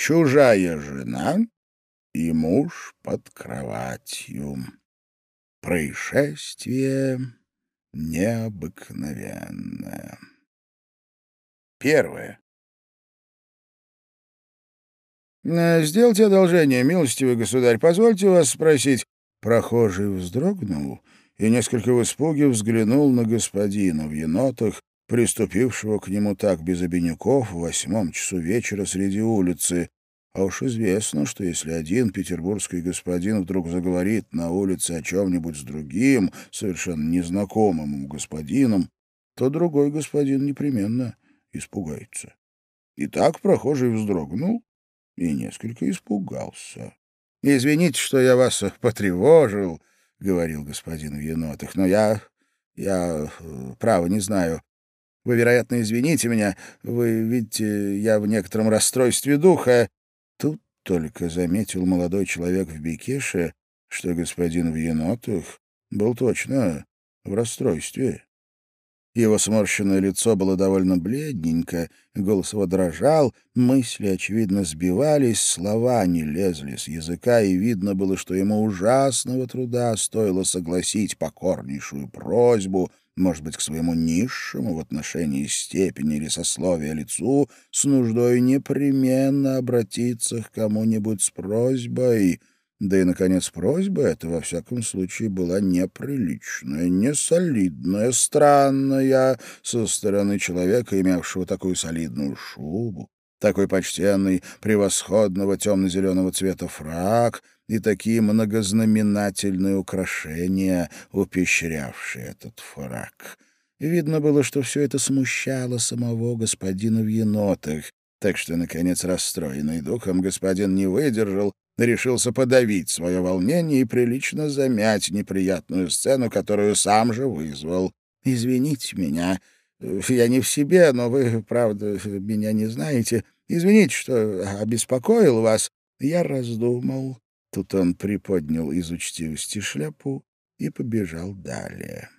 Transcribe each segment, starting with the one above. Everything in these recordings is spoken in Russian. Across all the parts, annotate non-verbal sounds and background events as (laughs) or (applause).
чужая жена и муж под кроватью. Происшествие необыкновенное. Первое. «Э, «Сделайте одолжение, милостивый государь, позвольте вас спросить». Прохожий вздрогнул и несколько в испуге взглянул на господина в енотах, приступившего к нему так без обиняков в восьмом часу вечера среди улицы. А уж известно, что если один петербургский господин вдруг заговорит на улице о чем-нибудь с другим, совершенно незнакомым господином, то другой господин непременно испугается. И так прохожий вздрогнул и несколько испугался. — Извините, что я вас потревожил, — говорил господин в енотах, — но я... я... Э, право не знаю. Вы, вероятно, извините меня. Вы видите, я в некотором расстройстве духа. Тут только заметил молодой человек в бикеше, что господин в енотах был точно в расстройстве. Его сморщенное лицо было довольно бледненько, голос его дрожал, мысли, очевидно, сбивались, слова не лезли с языка, и видно было, что ему ужасного труда стоило согласить покорнейшую просьбу, может быть, к своему низшему в отношении степени или сословия лицу, с нуждой непременно обратиться к кому-нибудь с просьбой — да и, наконец, просьба эта, во всяком случае, была неприличная, несолидная, странная со стороны человека, имевшего такую солидную шубу, такой почтенный, превосходного темно-зеленого цвета фраг и такие многознаменательные украшения, упещрявшие этот фраг. Видно было, что все это смущало самого господина в енотах, так что, наконец, расстроенный духом, господин не выдержал решился подавить свое волнение и прилично замять неприятную сцену, которую сам же вызвал. «Извините меня, я не в себе, но вы, правда, меня не знаете. Извините, что обеспокоил вас. Я раздумал». Тут он приподнял из учтивости шляпу и побежал далее.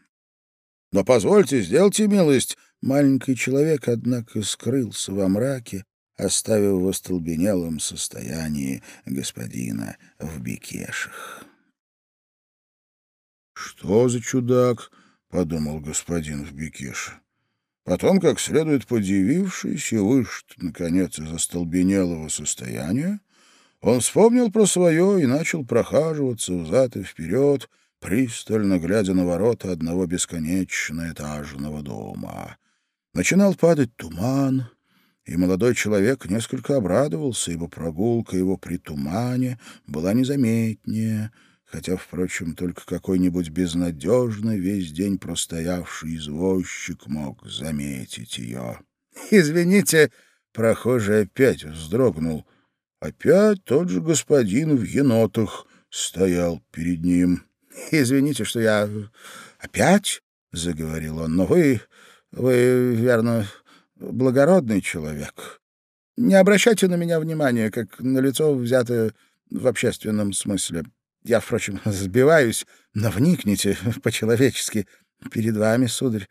«Но позвольте, сделайте милость». Маленький человек, однако, скрылся во мраке, оставив в остолбенелом состоянии господина в бекешах. «Что за чудак?» — подумал господин в бекеше. Потом, как следует подивившись и вышт, наконец, из остолбенелого состояния, он вспомнил про свое и начал прохаживаться взад и вперед, пристально глядя на ворота одного бесконечно этажного дома. Начинал падать туман, и молодой человек несколько обрадовался, ибо прогулка его при тумане была незаметнее, хотя, впрочем, только какой-нибудь безнадежный весь день простоявший извозчик мог заметить ее. «Извините!» — прохожий опять вздрогнул. Опять тот же господин в енотах стоял перед ним. (laughs) «Извините, что я опять?» — заговорил он. «Но вы... вы, верно, благородный человек. Не обращайте на меня внимания, как на лицо, взятое в общественном смысле. Я, впрочем, (laughs) сбиваюсь, но вникните (laughs) по-человечески. Перед вами, сударь,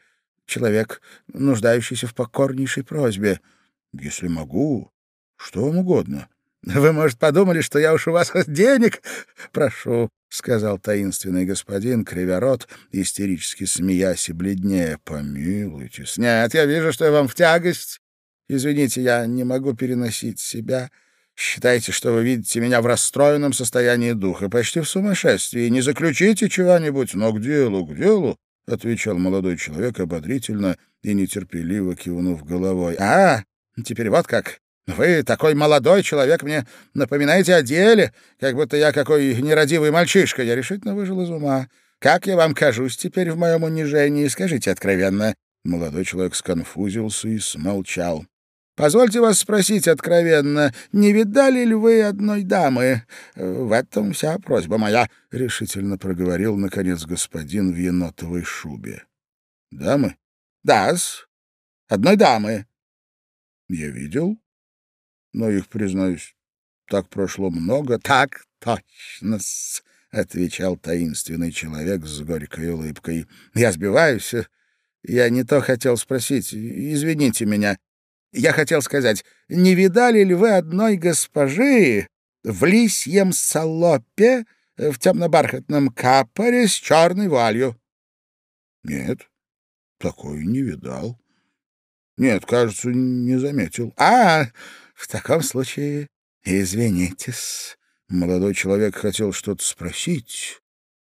человек, нуждающийся в покорнейшей просьбе. Если могу, что вам угодно. Вы, может, подумали, что я уж у вас (laughs) денег прошу, — сказал таинственный господин, кривя рот, истерически смеясь и бледнее. — Помилуйтесь. Нет, я вижу, что я вам в тягость. Извините, я не могу переносить себя. Считайте, что вы видите меня в расстроенном состоянии духа, почти в сумасшествии. Не заключите чего-нибудь, но к делу, к делу, — отвечал молодой человек ободрительно и нетерпеливо кивнув головой. — А, теперь вот как. Вы, такой молодой человек, мне напоминаете о деле, как будто я какой нерадивый мальчишка. Я решительно выжил из ума. Как я вам кажусь теперь в моем унижении? Скажите откровенно». Молодой человек сконфузился и смолчал. «Позвольте вас спросить откровенно, не видали ли вы одной дамы? В этом вся просьба моя», — решительно проговорил, наконец, господин в енотовой шубе. «Дамы?» «Да-с, одной дамы». «Я видел но их, признаюсь, так прошло много. — Так точно отвечал таинственный человек с горькой улыбкой. — Я сбиваюсь. Я не то хотел спросить. Извините меня. Я хотел сказать, не видали ли вы одной госпожи в лисьем салопе в темно-бархатном капоре с черной вуалью? — Нет, такой не видал. — Нет, кажется, не заметил. — А, в таком случае извинитесь. Молодой человек хотел что-то спросить,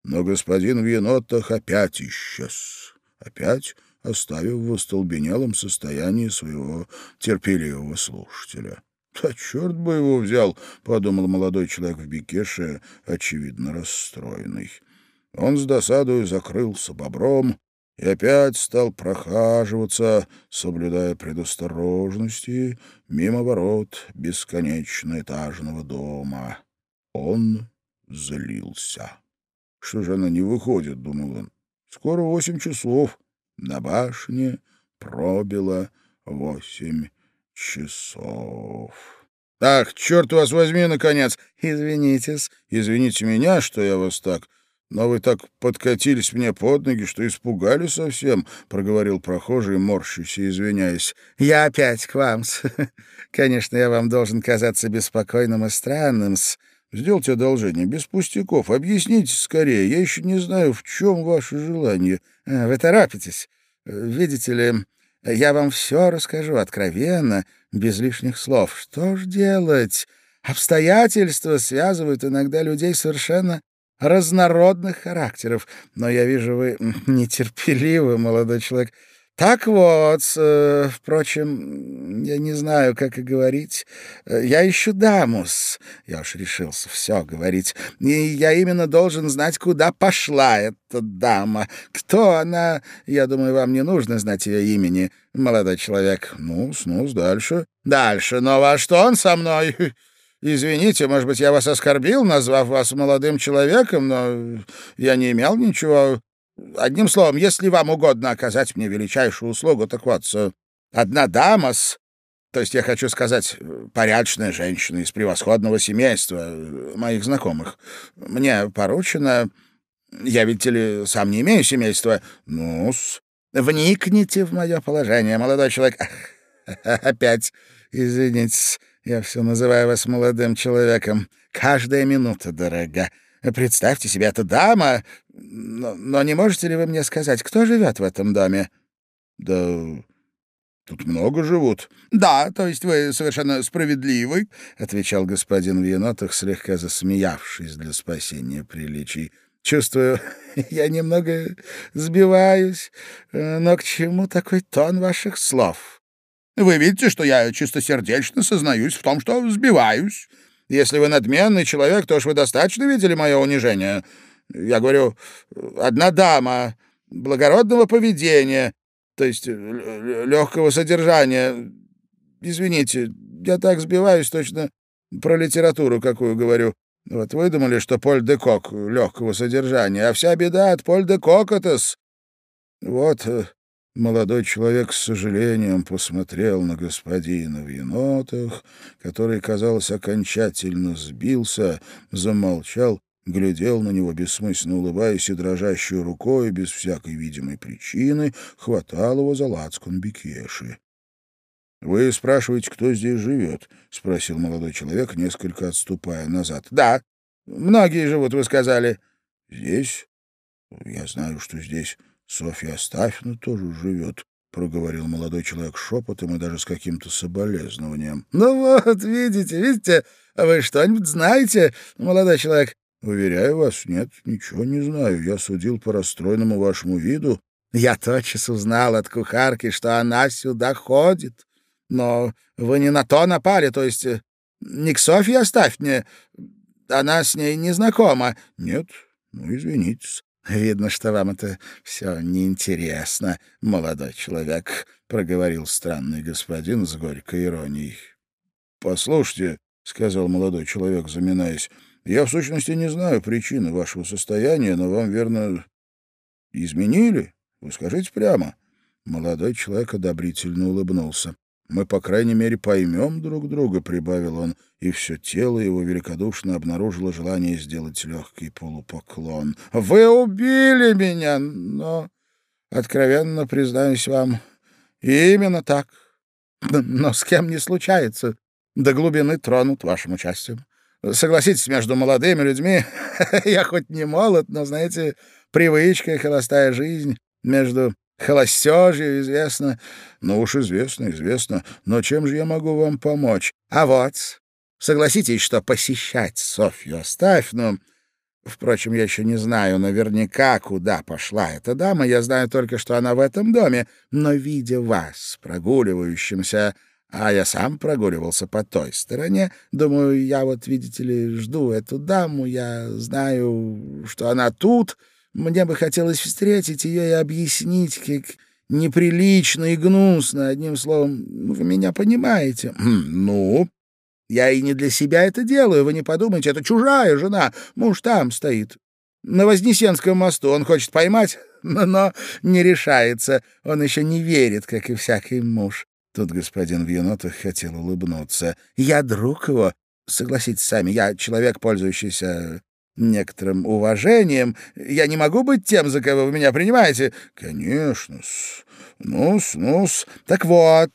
но господин в енотах опять исчез. Опять оставив в остолбенелом состоянии своего терпеливого слушателя. «Да черт бы его взял!» — подумал молодой человек в бикеше, очевидно расстроенный. Он с досадою закрылся бобром и опять стал прохаживаться, соблюдая предосторожности, мимо ворот бесконечно-этажного дома. Он злился. «Что же она не выходит?» — думал он. «Скоро восемь часов». На башне пробило восемь часов. «Так, черт вас возьми, наконец! Извинитесь, извините меня, что я вас так... Но вы так подкатились мне под ноги, что испугали совсем», — проговорил прохожий, морщусь и извиняясь. «Я опять к вам. (laughs) Конечно, я вам должен казаться беспокойным и странным. Сделайте одолжение, без пустяков. Объясните скорее. Я еще не знаю, в чем ваше желание». А, «Вы торопитесь. Видите ли, я вам все расскажу откровенно, без лишних слов. Что ж делать? Обстоятельства связывают иногда людей совершенно разнородных характеров. Но я вижу, вы (laughs) нетерпеливы, молодой человек. Так вот, э, впрочем, я не знаю, как и говорить. Э, я ищу дамус. Я уж решился все говорить. И я именно должен знать, куда пошла эта дама. Кто она? Я думаю, вам не нужно знать ее имени, молодой человек. Ну, ну, дальше. Дальше. Но во что он со мной? (laughs) Извините, может быть, я вас оскорбил, назвав вас молодым человеком, но я не имел ничего Одним словом, если вам угодно оказать мне величайшую услугу, так вот, одна дама с... То есть я хочу сказать, порядочная женщина из превосходного семейства моих знакомых. Мне поручено... Я, видите ли, сам не имею семейства. Ну-с... Вникните в мое положение, молодой человек. (laughs) Опять, извините, я все называю вас молодым человеком. Каждая минута дорога. Представьте себе, эта дама... Но, но не можете ли вы мне сказать, кто живет в этом доме? Да тут много живут. Да, то есть вы совершенно справедливый, отвечал господин в енотах, слегка засмеявшись для спасения приличий. Чувствую, (laughs) я немного сбиваюсь, э, но к чему такой тон ваших слов? Вы видите, что я чистосердечно сознаюсь в том, что сбиваюсь. Если вы надменный человек, то уж вы достаточно видели мое унижение. Я говорю, одна дама благородного поведения, то есть легкого содержания. Извините, я так сбиваюсь точно про литературу, какую говорю. Вот вы думали, что Поль де Кок легкого содержания, а вся беда от Поль де Кокотас. Вот э, Молодой человек с сожалением посмотрел на господина в енотах, который, казалось, окончательно сбился, замолчал, глядел на него, бессмысленно улыбаясь и дрожащей рукой, без всякой видимой причины, хватал его за лацкан бикеши. — Вы спрашиваете, кто здесь живет? — спросил молодой человек, несколько отступая назад. — Да, многие живут, вы сказали. — Здесь? Я знаю, что здесь Софья Астафьевна тоже живет, — проговорил молодой человек шепотом и даже с каким-то соболезнованием. — Ну вот, видите, видите, а вы что-нибудь знаете, молодой человек? — Уверяю вас, нет, ничего не знаю. Я судил по расстроенному вашему виду. Я тотчас узнал от кухарки, что она сюда ходит. Но вы не на то напали, то есть э, не к Софье оставь мне. Она с ней не знакома. — Нет, ну, извините. «Видно, что вам это все неинтересно, молодой человек», — проговорил странный господин с горькой иронией. «Послушайте», — сказал молодой человек, заминаясь, — «я в сущности не знаю причины вашего состояния, но вам, верно, изменили? Вы скажите прямо». Молодой человек одобрительно улыбнулся. Мы, по крайней мере, поймем друг друга, — прибавил он, и все тело его великодушно обнаружило желание сделать легкий полупоклон. — Вы убили меня, но, откровенно признаюсь вам, именно так. но с кем не случается. До глубины тронут вашим участием. Согласитесь, между молодыми людьми (laughs) я хоть не молод, но, знаете, привычка и холостая жизнь между холостежью известно. Ну уж известно, известно. Но чем же я могу вам помочь? А вот, согласитесь, что посещать Софью оставь, но... Впрочем, я еще не знаю наверняка, куда пошла эта дама. Я знаю только, что она в этом доме. Но, видя вас, прогуливающимся, а я сам прогуливался по той стороне, думаю, я вот, видите ли, жду эту даму, я знаю, что она тут, мне бы хотелось встретить ее и объяснить, как неприлично и гнусно, одним словом, вы меня понимаете. (clears throat) Ну, я и не для себя это делаю, вы не подумайте, это чужая жена, муж там стоит. На Вознесенском мосту он хочет поймать, (laughs) но не решается, он еще не верит, как и всякий муж. Тут господин в енотах хотел улыбнуться. «Я друг его. Согласитесь сами, я человек, пользующийся некоторым уважением. Я не могу быть тем, за кого вы меня принимаете. Конечно-с. Ну-с, ну-с. Так вот,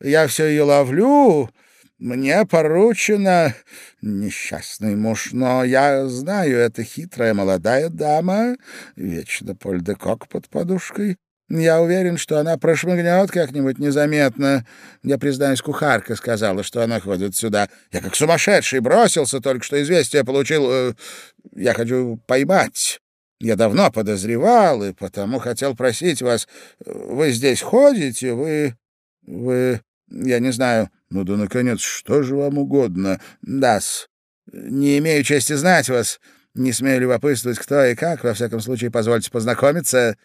я все ее ловлю. Мне поручено... Несчастный муж, но я знаю, это хитрая молодая дама, вечно Поль де Кок под подушкой. Я уверен, что она прошмыгнет как-нибудь незаметно. Я, признаюсь, кухарка сказала, что она ходит сюда. Я как сумасшедший бросился, только что известие получил. Э, я хочу поймать. Я давно подозревал, и потому хотел просить вас. Вы здесь ходите? Вы... Вы... Я не знаю. Ну да, наконец, что же вам угодно? Дас. Не имею чести знать вас. Не смею любопытствовать, кто и как. Во всяком случае, позвольте познакомиться.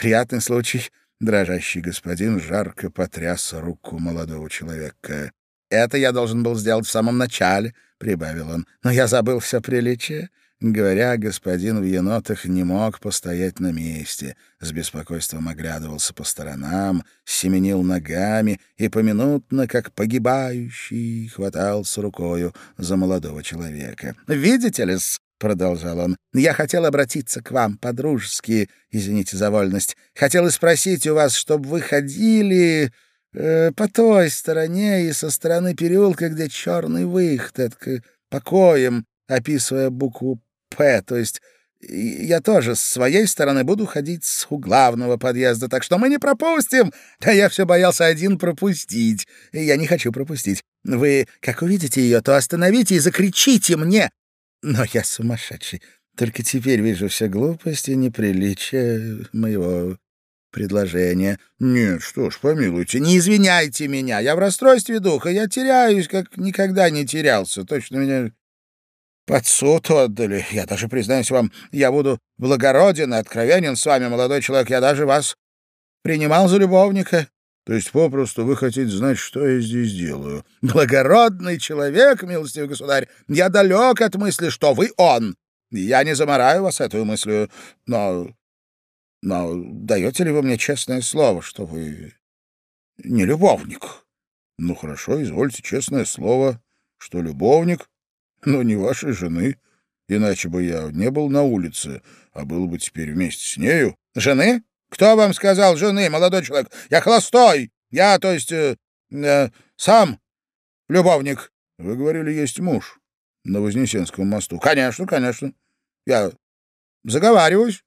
Приятный случай. Дрожащий господин жарко потряс руку молодого человека. «Это я должен был сделать в самом начале», — прибавил он. «Но я забыл все приличие». Говоря, господин в енотах не мог постоять на месте, с беспокойством оглядывался по сторонам, семенил ногами и поминутно, как погибающий, хватался рукою за молодого человека. «Видите ли-с, продолжал он, — «я хотел обратиться к вам по-дружески, извините за вольность. Хотел спросить у вас, чтобы вы ходили э, по той стороне и со стороны переулка, где черный выход, это покоем, описывая букву «П», то есть я тоже с своей стороны буду ходить с главного подъезда, так что мы не пропустим. А я все боялся один пропустить. Я не хочу пропустить. Вы, как увидите ее, то остановите и закричите мне, но я сумасшедший. Только теперь вижу все глупости и неприличия моего предложения. Нет, что ж, помилуйте, не извиняйте меня. Я в расстройстве духа, я теряюсь, как никогда не терялся. Точно меня под суд отдали. Я даже, признаюсь вам, я буду благороден и откровенен с вами, молодой человек. Я даже вас принимал за любовника. То есть попросту вы хотите знать, что я здесь делаю. Благородный человек, милостивый государь, я далек от мысли, что вы он. Я не замораю вас этой мыслью, но... Но даете ли вы мне честное слово, что вы не любовник? Ну, хорошо, извольте честное слово, что любовник, но не вашей жены. Иначе бы я не был на улице, а был бы теперь вместе с нею. Жены? Кто вам сказал жены, молодой человек? Я холостой. Я, то есть, э, э, сам любовник. Вы говорили, есть муж на Вознесенском мосту. Конечно, конечно. Я заговариваюсь.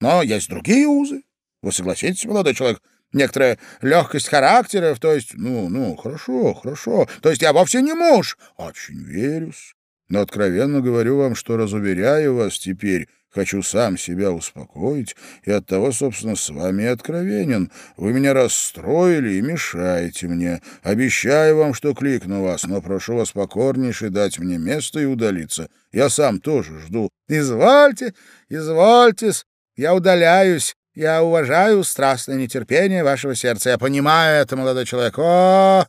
Но есть другие узы. Вы согласитесь, молодой человек? Некоторая легкость характеров, то есть... Ну, ну, хорошо, хорошо. То есть я вовсе не муж. Очень верюсь. Но откровенно говорю вам, что разуверяю вас теперь, Хочу сам себя успокоить, и оттого, собственно, с вами откровенен. Вы меня расстроили и мешаете мне. Обещаю вам, что кликну вас, но прошу вас покорнейше дать мне место и удалиться. Я сам тоже жду. Извольте, извольтесь, я удаляюсь. Я уважаю страстное нетерпение вашего сердца. Я понимаю это, молодой человек. О,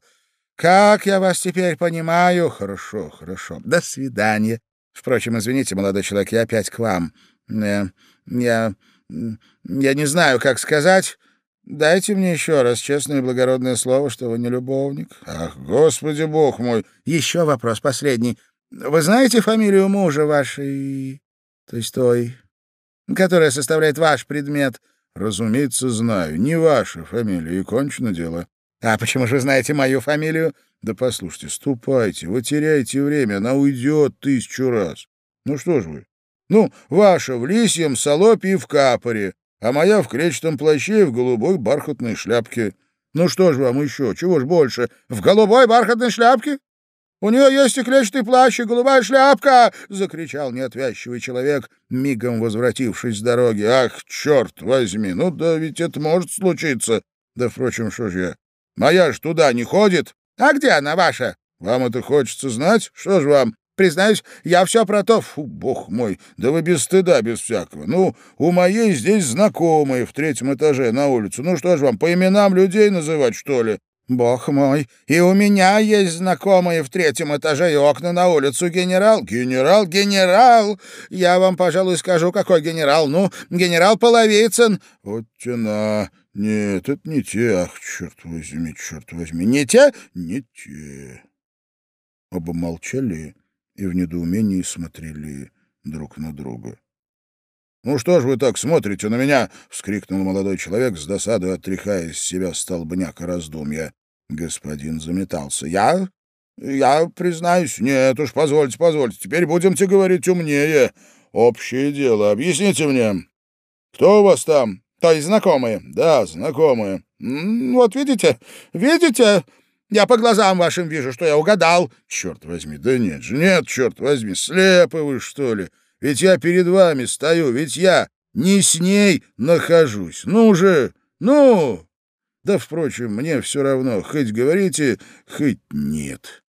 как я вас теперь понимаю. Хорошо, хорошо. До свидания. Впрочем, извините, молодой человек, я опять к вам. Э, я... я не знаю, как сказать. Дайте мне еще раз честное и благородное слово, что вы не любовник. Ах, господи бог мой! Еще вопрос последний. Вы знаете фамилию мужа вашей... то есть той, которая составляет ваш предмет? Разумеется, знаю. Не ваша фамилия, и кончено дело. А почему же вы знаете мою фамилию? Да послушайте, ступайте, вы теряете время, она уйдет тысячу раз. Ну что ж вы? Ну, ваша в лисьем салопе и в капоре, а моя в кречетом плаще и в голубой бархатной шляпке. Ну что ж вам еще, чего ж больше? В голубой бархатной шляпке? У нее есть и клетчатый плащ, и голубая шляпка!» — закричал неотвязчивый человек, мигом возвратившись с дороги. «Ах, черт возьми! Ну да ведь это может случиться! Да, впрочем, что ж я? Моя ж туда не ходит!» «А где она ваша?» «Вам это хочется знать? Что ж вам? Признаюсь, я все про то. Фу, бог мой, да вы без стыда, без всякого. Ну, у моей здесь знакомые в третьем этаже на улицу. Ну что ж вам, по именам людей называть, что ли? Бог мой, и у меня есть знакомые в третьем этаже и окна на улицу. Генерал, генерал, генерал. Я вам, пожалуй, скажу, какой генерал. Ну, генерал Половицын. Вот тена. Нет, это не те. Ах, черт возьми, черт возьми. Не те? Не те. Оба молчали и в недоумении смотрели друг на друга. «Ну что ж вы так смотрите на меня?» — вскрикнул молодой человек с досадой, отряхая из себя столбняка раздумья. Господин заметался. «Я? Я признаюсь. Нет уж, позвольте, позвольте. Теперь будемте говорить умнее. Общее дело. Объясните мне, кто у вас там? То есть знакомые?» «Да, знакомые». «Вот видите, видите?» Я по глазам вашим вижу, что я угадал. Черт возьми, да нет же, нет, черт возьми, слепы вы, что ли? Ведь я перед вами стою, ведь я не с ней нахожусь. Ну же, ну! Да, впрочем, мне все равно, хоть говорите, хоть нет.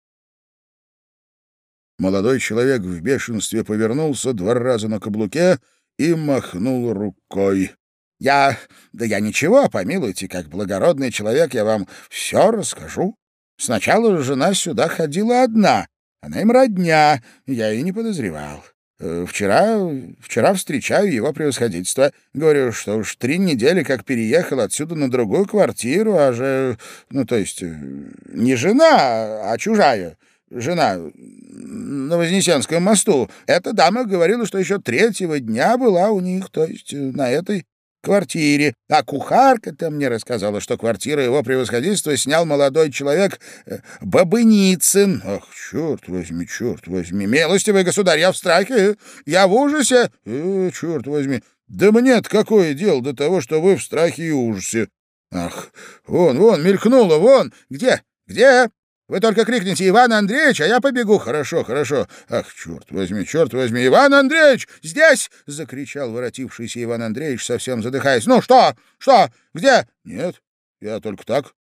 Молодой человек в бешенстве повернулся два раза на каблуке и махнул рукой. «Я... да я ничего, помилуйте, как благородный человек я вам все расскажу. Сначала жена сюда ходила одна, она им родня, я и не подозревал. Э, вчера, вчера встречаю его превосходительство. Говорю, что уж три недели как переехал отсюда на другую квартиру, а же... Ну, то есть, э, не жена, а чужая. Жена на Вознесенском мосту. Эта дама говорила, что еще третьего дня была у них, то есть э, на этой квартире. А кухарка-то мне рассказала, что квартиру его превосходительства снял молодой человек э, Бабыницын. Ах, черт возьми, черт возьми. Милостивый государь, я в страхе, я в ужасе. Э, черт возьми. Да мне-то какое дело до того, что вы в страхе и ужасе? Ах, вон, вон, мелькнуло, вон. Где? Где? Вы только крикните «Иван Андреевич», а я побегу. Хорошо, хорошо. Ах, черт возьми, черт возьми. Иван Андреевич, здесь! — закричал воротившийся Иван Андреевич, совсем задыхаясь. Ну, что? Что? Где? Нет, я только так.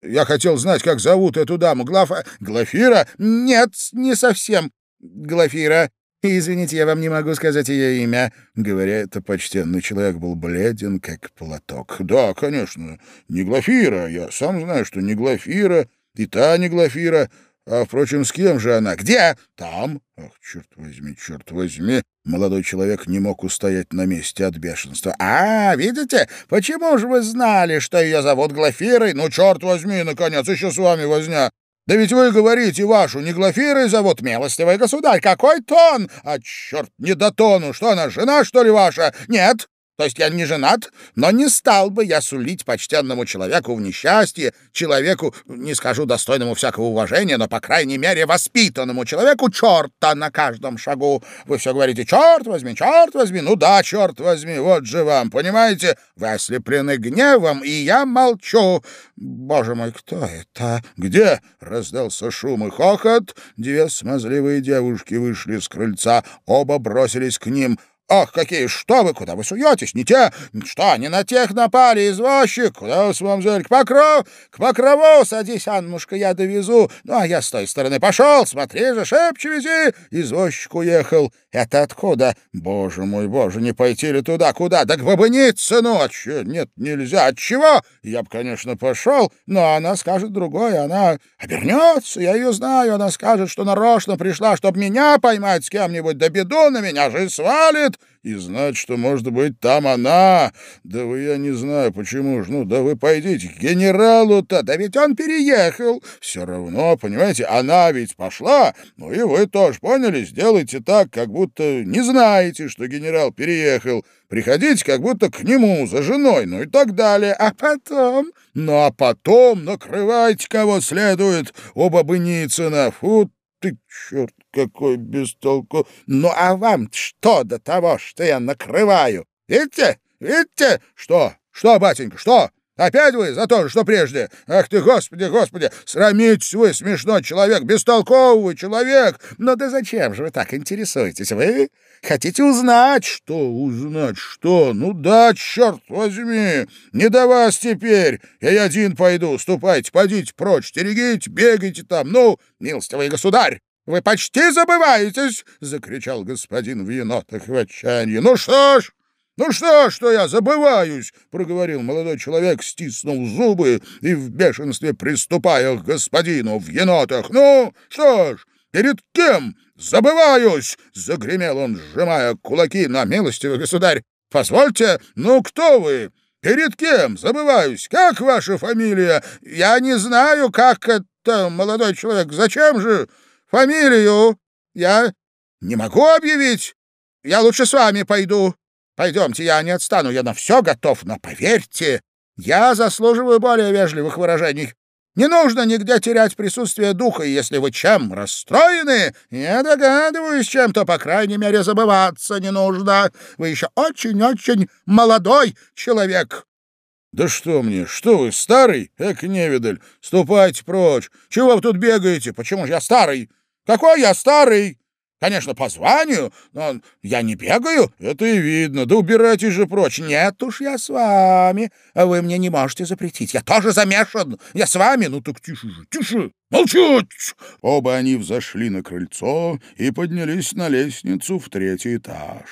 Я хотел знать, как зовут эту даму. Глафа... Глафира? Нет, не совсем. Глафира. Извините, я вам не могу сказать ее имя. Говоря это, почтенный человек был бледен, как платок. Да, конечно, не Глафира. Я сам знаю, что не Глафира и не Глафира. А, впрочем, с кем же она? Где? Там. Ах, черт возьми, черт возьми. Молодой человек не мог устоять на месте от бешенства. А, видите, почему же вы знали, что ее зовут Глафирой? Ну, черт возьми, наконец, еще с вами возня. Да ведь вы говорите, вашу не Глафирой зовут, милостивый государь. Какой тон? А, черт, не до тону. Что она, жена, что ли, ваша? Нет, то есть я не женат, но не стал бы я сулить почтенному человеку в несчастье, человеку, не скажу достойному всякого уважения, но, по крайней мере, воспитанному человеку черта на каждом шагу. Вы все говорите, черт возьми, черт возьми. Ну да, черт возьми, вот же вам, понимаете? Вы ослеплены гневом, и я молчу. Боже мой, кто это? Где? Раздался шум и хохот. Две смазливые девушки вышли с крыльца, оба бросились к ним — «Ах, какие! Что вы? Куда вы суетесь? Не те? Что, не на тех напали, извозчик? Куда вас вам взяли? К покрову? К покрову садись, Аннушка, я довезу. Ну, а я с той стороны пошел, смотри же, шепче вези!» Извозчик уехал. «Это откуда? Боже мой, боже, не пойти ли туда? Куда? Да к Бабыницыну! А че? Нет, нельзя. От чего? Я бы, конечно, пошел, но она скажет другое. Она обернется, я ее знаю. Она скажет, что нарочно пришла, чтобы меня поймать с кем-нибудь, да беду на меня же свалит. И знать, что, может быть, там она. Да вы, я не знаю, почему ж. Ну, да вы пойдите к генералу-то. Да ведь он переехал. Все равно, понимаете, она ведь пошла. Ну и вы тоже поняли, сделайте так, как будто не знаете, что генерал переехал. Приходите как будто к нему за женой, ну и так далее. А потом... Ну а потом накрывайте кого следует. Оба Быницына. Фу ты, черт, какой бестолку. Ну, а вам что до того, что я накрываю? Видите? Видите? Что? Что, батенька, что? Опять вы за то же, что прежде? Ах ты, господи, господи! Срамитесь вы, смешной человек, бестолковый человек! Ну да зачем же вы так интересуетесь? Вы хотите узнать? Что узнать? Что? Ну да, черт возьми! Не до вас теперь! Я один пойду, ступайте, пойдите прочь, стерегите, бегайте там, ну, милостивый государь! Вы почти забываетесь!» — закричал господин в енотах в отчаянии. «Ну что ж, ну что, что я забываюсь?» — проговорил молодой человек, стиснув зубы и в бешенстве приступая к господину в енотах. «Ну что ж, перед кем забываюсь?» — загремел он, сжимая кулаки на милостивый государь. «Позвольте, ну кто вы?» «Перед кем? Забываюсь. Как ваша фамилия? Я не знаю, как это, молодой человек. Зачем же? Фамилию я не могу объявить. Я лучше с вами пойду. Пойдемте, я не отстану, я на все готов, но поверьте, я заслуживаю более вежливых выражений. Не нужно нигде терять присутствие духа, и если вы чем расстроены, я догадываюсь, чем, то, по крайней мере, забываться не нужно. Вы еще очень-очень молодой человек. — Да что мне, что вы, старый? Эк, невидаль, ступайте прочь. Чего вы тут бегаете? Почему же я старый? Какой я старый? Конечно, по званию, но я не бегаю, это и видно. Да убирайтесь же прочь. Нет уж, я с вами. А вы мне не можете запретить. Я тоже замешан. Я с вами. Ну так тише же, тише. Молчать! Оба они взошли на крыльцо и поднялись на лестницу в третий этаж.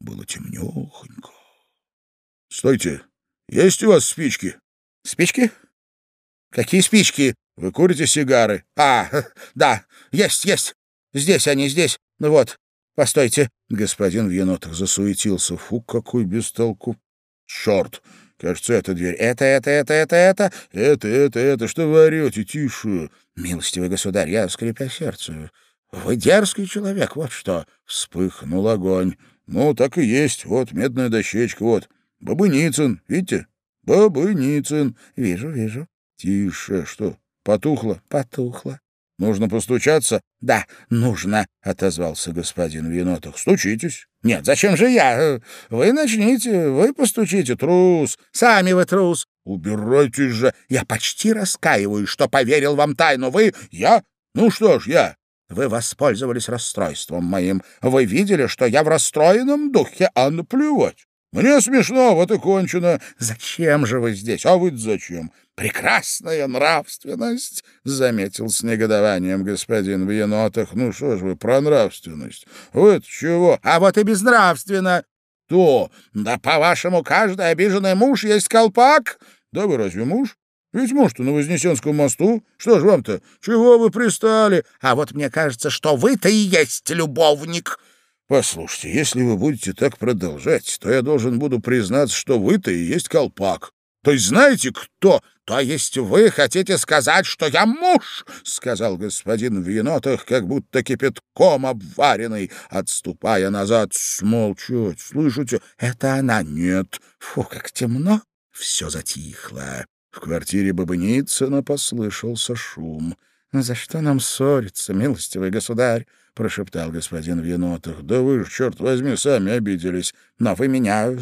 Было темнёхонько. Стойте, есть у вас спички? Спички? Какие спички? Вы курите сигары? А, (laughs) да, есть, есть. Здесь они, здесь. Ну вот, постойте. Господин в енотах засуетился. Фу, какой бестолку. Черт! Кажется, это дверь. Это, это, это, это, это. Это, это, это. Что вы орете? Тише. Милостивый государь, я, скрипя сердце. Вы дерзкий человек, вот что. Вспыхнул огонь. Ну, так и есть. Вот медная дощечка, вот. Бабыницын, видите? Бабыницын. Вижу, вижу. Тише, что? Потухло? Потухло. Нужно постучаться? Да, нужно, отозвался господин в енотах. Стучитесь. Нет, зачем же я? Вы начните, вы постучите, трус. Сами вы трус. Убирайтесь же. Я почти раскаиваюсь, что поверил вам тайну. Вы... Я? Ну что ж, я. Вы воспользовались расстройством моим. Вы видели, что я в расстроенном духе, а наплевать. Мне смешно, вот и кончено. Зачем же вы здесь? А вы зачем? Прекрасная нравственность, — заметил с негодованием господин в енотах. Ну что ж вы про нравственность? вы чего? А вот и безнравственно. То, да по-вашему, каждый обиженный муж есть колпак? Да вы разве муж? Ведь муж-то на Вознесенском мосту. Что ж вам-то? Чего вы пристали? А вот мне кажется, что вы-то и есть любовник. Послушайте, если вы будете так продолжать, то я должен буду признаться, что вы-то и есть колпак. То есть знаете, кто? То есть вы хотите сказать, что я муж, сказал господин в енотах, как будто кипятком обваренный, отступая назад. Смолчать, слышите? Это она. Нет. Фу, как темно. Все затихло. В квартире Бабыницына послышался шум. «За что нам ссориться, милостивый государь?» — прошептал господин в енотах. — Да вы ж, черт возьми, сами обиделись. Но вы меня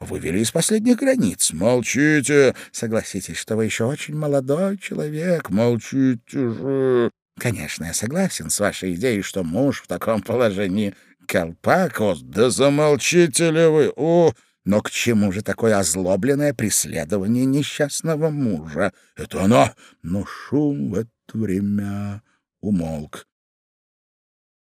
вывели из последних границ. Молчите. Согласитесь, что вы еще очень молодой человек. Молчите же. Конечно, я согласен с вашей идеей, что муж в таком положении колпак. О, да замолчите ли вы. О, но к чему же такое озлобленное преследование несчастного мужа? Это она. Но шум в это время умолк.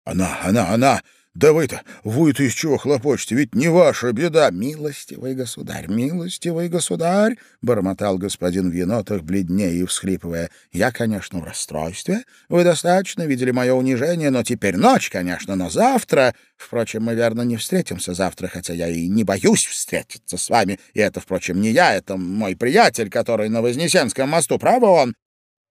Она, она, она! Да вы-то, вы-то из чего хлопочете? Ведь не ваша беда. Милостивый государь, милостивый государь, бормотал господин в енотах, бледнее и всхлипывая. Я, конечно, в расстройстве. Вы достаточно видели мое унижение, но теперь ночь, конечно, но завтра... Впрочем, мы, верно, не встретимся завтра, хотя я и не боюсь встретиться с вами. И это, впрочем, не я, это мой приятель, который на Вознесенском мосту. Право он?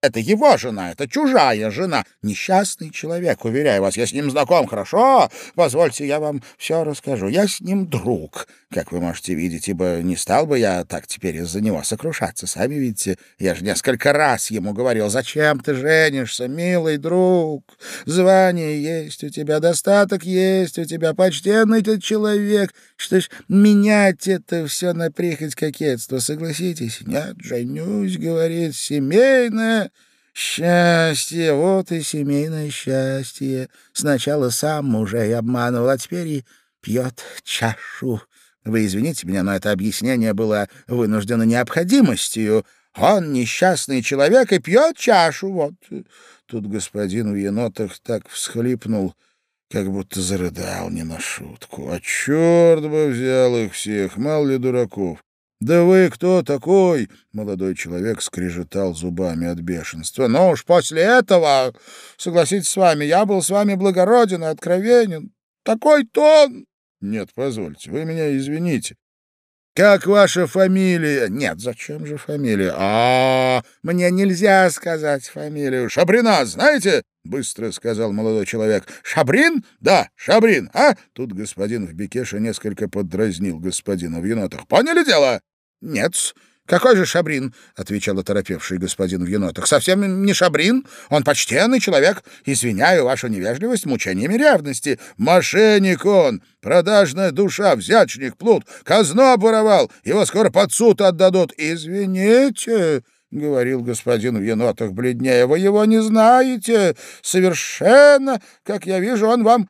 Это его жена, это чужая жена. Несчастный человек, уверяю вас, я с ним знаком хорошо. Позвольте, я вам все расскажу. Я с ним друг, как вы можете видеть, ибо не стал бы я так теперь из-за него сокрушаться. Сами видите, я же несколько раз ему говорил, зачем ты женишься, милый друг? Звание есть у тебя, достаток есть у тебя, почтенный ты человек. Что ж, менять это все на прихоть кокетство, согласитесь? Нет, женюсь, говорит, семейное Счастье, вот и семейное счастье. Сначала сам мужа и обманывал, а теперь и пьет чашу. Вы извините меня, но это объяснение было вынуждено необходимостью. Он несчастный человек и пьет чашу, вот. Тут господин в енотах так всхлипнул, как будто зарыдал не на шутку. А черт бы взял их всех, мало ли дураков. «Да вы кто такой?» — молодой человек скрежетал зубами от бешенства. «Ну уж после этого, согласитесь с вами, я был с вами благороден и откровенен. Такой тон!» «Нет, позвольте, вы меня извините. Как ваша фамилия? Нет, зачем же фамилия? А, мне нельзя сказать фамилию. Шабрина, знаете? Быстро сказал молодой человек. Шабрин? Да, Шабрин, а? Тут господин в бекеше несколько поддразнил господина в енотах. Поняли дело? «Нет, какой же Шабрин?» — отвечал оторопевший господин в енотах. «Совсем не Шабрин. Он почтенный человек. Извиняю вашу невежливость мучениями ревности. Мошенник он, продажная душа, взяточник, плут, казну обворовал. Его скоро под суд отдадут. Извините». — говорил господин в енотах бледнее, — вы его не знаете. Совершенно, как я вижу, он вам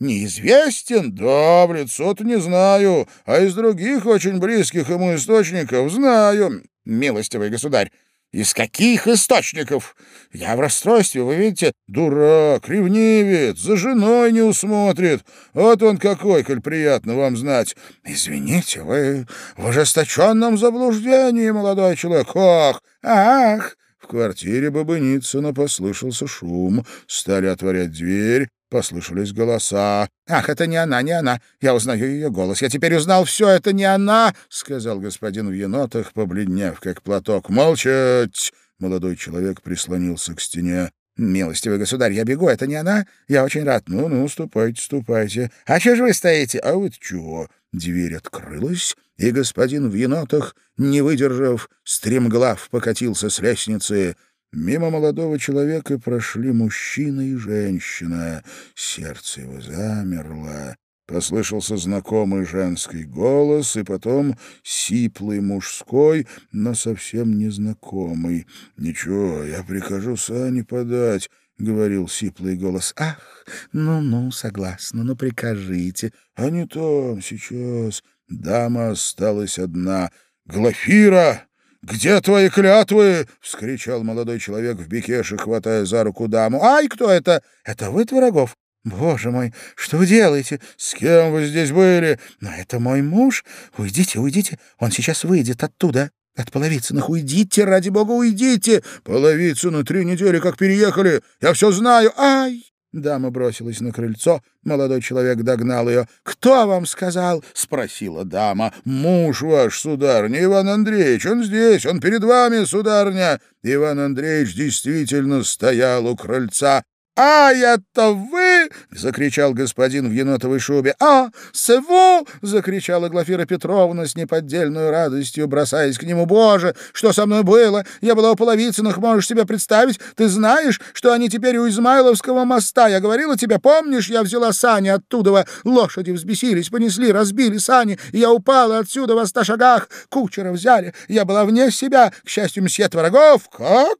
Неизвестен? Да, в лицо-то не знаю, а из других очень близких ему источников знаю. Милостивый государь, из каких источников? Я в расстройстве, вы видите? Дурак, ревнивец, за женой не усмотрит. Вот он какой, коль приятно вам знать. Извините, вы в ожесточенном заблуждении, молодой человек. Ах, ах! В квартире Бабыницына послышался шум. Стали отворять дверь. Послышались голоса. «Ах, это не она, не она! Я узнаю ее голос. Я теперь узнал все, это не она!» — сказал господин в енотах, побледнев, как платок. «Молчать!» — молодой человек прислонился к стене. «Милостивый государь, я бегу, это не она? Я очень рад. Ну-ну, ступайте, ступайте. А что же вы стоите? А вот чего?» Дверь открылась, и господин в енотах, не выдержав, стремглав покатился с лестницы — Мимо молодого человека прошли мужчина и женщина. Сердце его замерло. Послышался знакомый женский голос, и потом сиплый мужской, но совсем незнакомый. «Ничего, я прикажу сани подать», — говорил сиплый голос. «Ах, ну-ну, согласна, ну прикажите». «А не там, сейчас». Дама осталась одна. «Глафира!» «Где твои клятвы?» — вскричал молодой человек в бикеше, хватая за руку даму. «Ай, кто это? Это вы, Творогов? Боже мой, что вы делаете? С кем вы здесь были? Но это мой муж. Уйдите, уйдите, он сейчас выйдет оттуда». От Половицыных уйдите, ради бога, уйдите! Половицыны три недели как переехали, я все знаю. Ай! Дама бросилась на крыльцо, молодой человек догнал ее. «Кто вам сказал?» — спросила дама. «Муж ваш, сударня, Иван Андреевич, он здесь, он перед вами, сударня!» Иван Андреевич действительно стоял у крыльца. «А, это вы!» — закричал господин в енотовой шубе. «А, севу!» — закричала Глафира Петровна с неподдельной радостью, бросаясь к нему. «Боже, что со мной было? Я была у Половицыных, можешь себе представить? Ты знаешь, что они теперь у Измайловского моста? Я говорила тебе, помнишь, я взяла сани оттуда, лошади взбесились, понесли, разбили сани, и я упала отсюда во ста шагах. Кучера взяли, я была вне себя. К счастью, мсье Творогов. Как?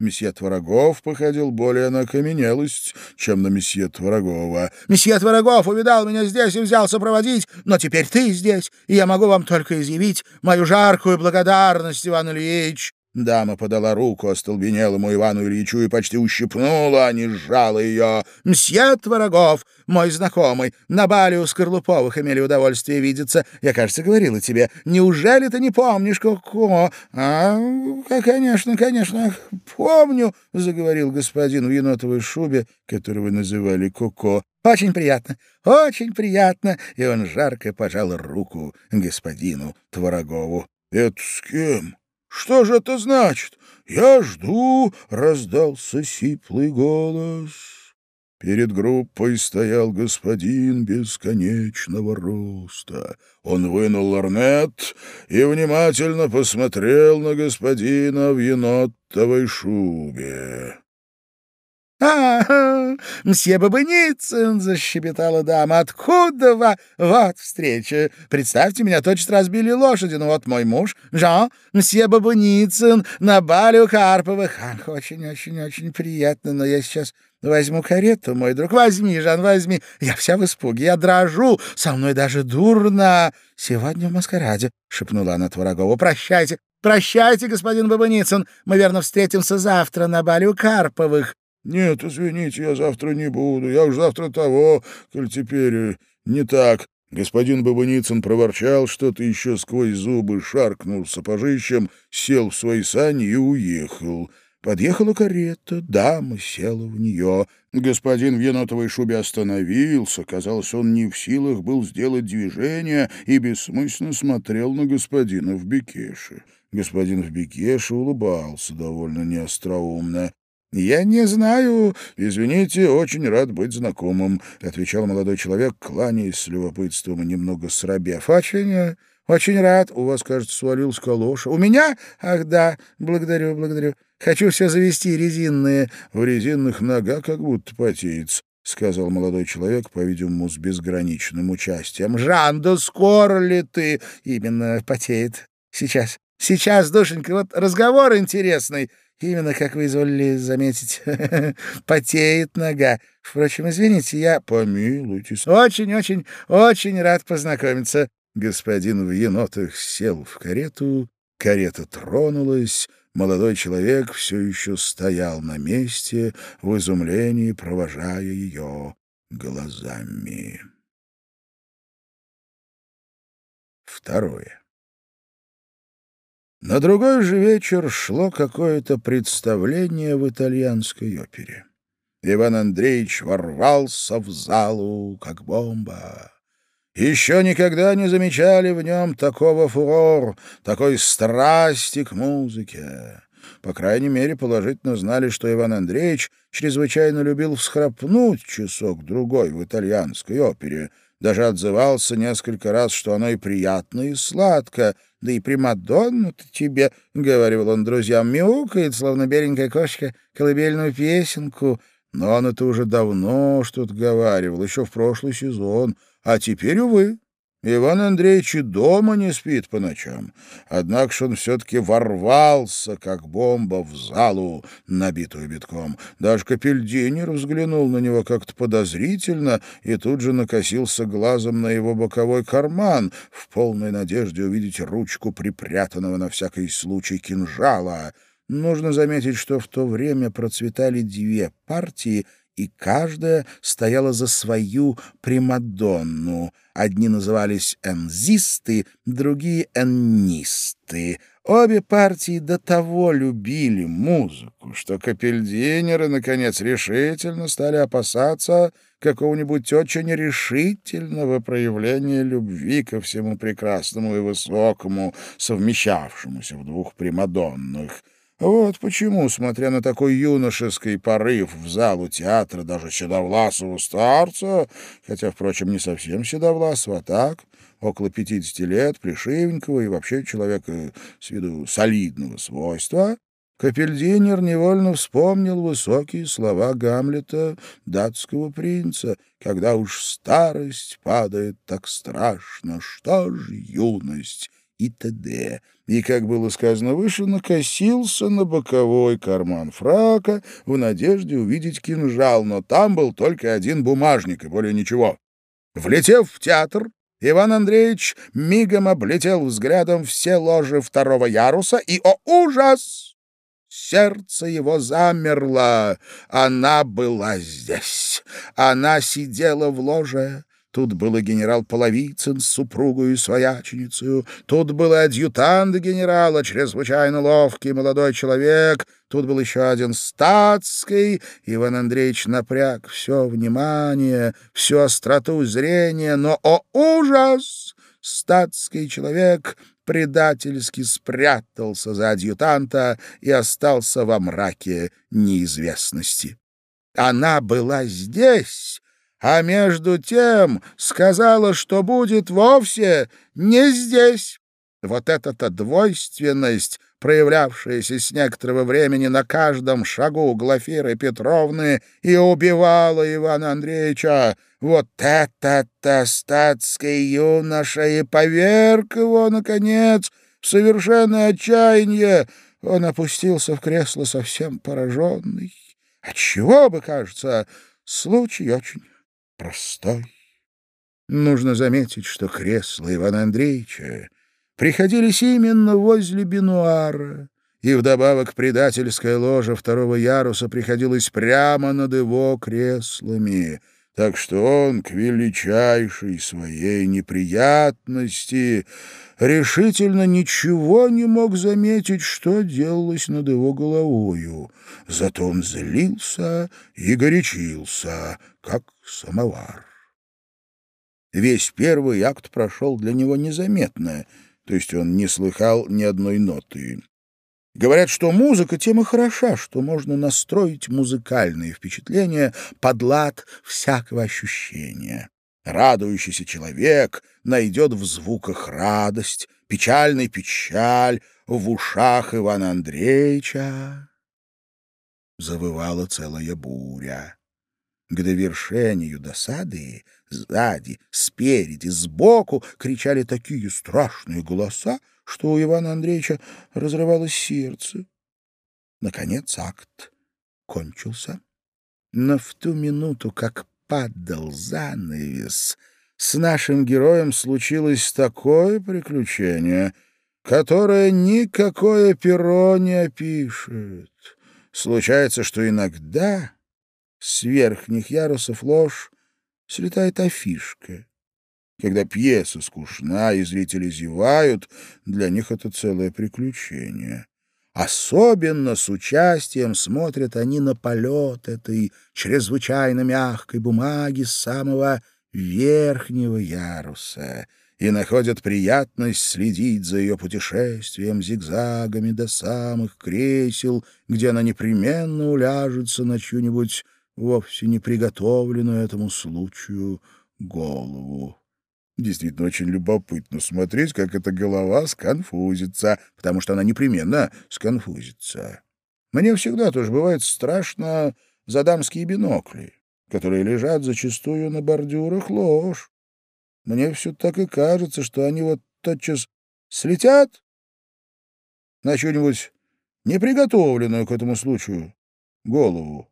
Месье Творогов походил более на окаменелость, чем на месье Творогова. «Месье Творогов увидал меня здесь и взялся проводить, но теперь ты здесь, и я могу вам только изъявить мою жаркую благодарность, Иван Ильич». Дама подала руку остолбенелому Ивану Ильичу и почти ущипнула, а не сжала ее. «Мсье Творогов, мой знакомый, на бале у Скорлуповых имели удовольствие видеться. Я, кажется, говорила тебе. Неужели ты не помнишь, Коко?» «А, конечно, конечно, помню», — заговорил господин в енотовой шубе, которого называли Коко. «Очень приятно, очень приятно!» И он жарко пожал руку господину Творогову. «Это с кем?» «Что же это значит? Я жду!» — раздался сиплый голос. Перед группой стоял господин бесконечного роста. Он вынул лорнет и внимательно посмотрел на господина в енотовой шубе. «А, мсье Бабыницын!» — защебетала дама. «Откуда вы? Вот встреча! Представьте, меня точно разбили лошади. Ну вот мой муж, Жан, мсье Бабыницын, на бале у Карповых. Ах, очень-очень-очень приятно, но я сейчас возьму карету, мой друг. Возьми, Жан, возьми. Я вся в испуге, я дрожу, со мной даже дурно. Сегодня в маскараде», — шепнула она Творогову. «Прощайте, прощайте, господин Бабыницын. Мы, верно, встретимся завтра на бале у Карповых». «Нет, извините, я завтра не буду. Я уж завтра того, коль теперь э, не так». Господин Бабаницын проворчал что-то еще сквозь зубы, шаркнул сапожищем, сел в свои сани и уехал. Подъехала карета, дама села в нее. Господин в енотовой шубе остановился. Казалось, он не в силах был сделать движение и бессмысленно смотрел на господина в бекеше. Господин в бекеше улыбался довольно неостроумно. «Я не знаю. Извините, очень рад быть знакомым», — отвечал молодой человек, кланяясь с любопытством и немного срабев. «Очень, очень рад. У вас, кажется, свалился калоша. У меня? Ах, да. Благодарю, благодарю. Хочу все завести резинные. В резинных нога как будто потеется». — сказал молодой человек, по-видимому, с безграничным участием. — Жан, да скоро ли ты? — Именно потеет. Сейчас. Сейчас, душенька, вот разговор интересный. Именно, как вы изволили заметить, (laughs) потеет нога. Впрочем, извините, я... Помилуйтесь. Очень-очень, очень рад познакомиться. Господин в енотах сел в карету, карета тронулась, молодой человек все еще стоял на месте, в изумлении провожая ее глазами. Второе. На другой же вечер шло какое-то представление в итальянской опере. Иван Андреевич ворвался в залу, как бомба. Еще никогда не замечали в нем такого фурор, такой страсти к музыке. По крайней мере, положительно знали, что Иван Андреевич чрезвычайно любил всхрапнуть часок-другой в итальянской опере, даже отзывался несколько раз, что оно и приятно, и сладко, да и Примадонна-то тебе, — говорил он друзьям, — мяукает, словно беленькая кошка, колыбельную песенку. Но он это уже давно что-то говаривал, еще в прошлый сезон, а теперь, увы, Иван Андреевич и дома не спит по ночам. Однако ж он все-таки ворвался, как бомба, в залу, набитую битком. Даже Капельдинер взглянул на него как-то подозрительно и тут же накосился глазом на его боковой карман в полной надежде увидеть ручку припрятанного на всякий случай кинжала. Нужно заметить, что в то время процветали две партии — и каждая стояла за свою примадонну. Одни назывались энзисты, другие — эннисты. Обе партии до того любили музыку, что капельдинеры, наконец, решительно стали опасаться какого-нибудь очень решительного проявления любви ко всему прекрасному и высокому, совмещавшемуся в двух примадоннах — вот почему, смотря на такой юношеский порыв в залу театра даже седовласого старца, хотя, впрочем, не совсем седовласого, а так, около пятидесяти лет, плешивенького и вообще человека с виду солидного свойства, Капельдинер невольно вспомнил высокие слова Гамлета, датского принца, когда уж старость падает так страшно, что ж юность и т.д. И, как было сказано выше, накосился на боковой карман фрака в надежде увидеть кинжал, но там был только один бумажник и более ничего. Влетев в театр, Иван Андреевич мигом облетел взглядом все ложи второго яруса и, о ужас! Сердце его замерло. Она была здесь. Она сидела в ложе. Тут был и генерал Половицын с супругой и свояченицей. Тут был и адъютант генерала, чрезвычайно ловкий молодой человек. Тут был еще один статский. Иван Андреевич напряг все внимание, всю остроту зрения. Но, о ужас! Статский человек предательски спрятался за адъютанта и остался во мраке неизвестности. Она была здесь, а между тем сказала, что будет вовсе не здесь. Вот эта-то двойственность, проявлявшаяся с некоторого времени на каждом шагу Глафиры Петровны, и убивала Ивана Андреевича, вот это-то статский юноша и поверг его, наконец, в совершенное отчаяние. Он опустился в кресло совсем пораженный. Отчего бы, кажется, случай очень простой. Нужно заметить, что кресла Ивана Андреевича приходились именно возле бинуара, и вдобавок предательская ложа второго яруса приходилась прямо над его креслами — так что он к величайшей своей неприятности решительно ничего не мог заметить, что делалось над его головою. Зато он злился и горячился, как самовар. Весь первый акт прошел для него незаметно, то есть он не слыхал ни одной ноты. Говорят, что музыка тем и хороша, что можно настроить музыкальные впечатления под лад всякого ощущения. Радующийся человек найдет в звуках радость, печальный печаль, в ушах Ивана Андреевича. Завывала целая буря. К довершению досады сзади, спереди, сбоку кричали такие страшные голоса, что у Ивана Андреевича разрывалось сердце. Наконец акт кончился. Но в ту минуту, как падал занавес, с нашим героем случилось такое приключение, которое никакое перо не опишет. Случается, что иногда с верхних ярусов ложь слетает афишка. Когда пьеса скучна и зрители зевают, для них это целое приключение. Особенно с участием смотрят они на полет этой чрезвычайно мягкой бумаги с самого верхнего яруса и находят приятность следить за ее путешествием зигзагами до самых кресел, где она непременно уляжется на чью-нибудь вовсе не приготовленную этому случаю голову. Действительно, очень любопытно смотреть, как эта голова сконфузится, потому что она непременно сконфузится. Мне всегда тоже бывает страшно за дамские бинокли, которые лежат зачастую на бордюрах ложь. Мне все так и кажется, что они вот тотчас слетят на чью-нибудь неприготовленную к этому случаю голову.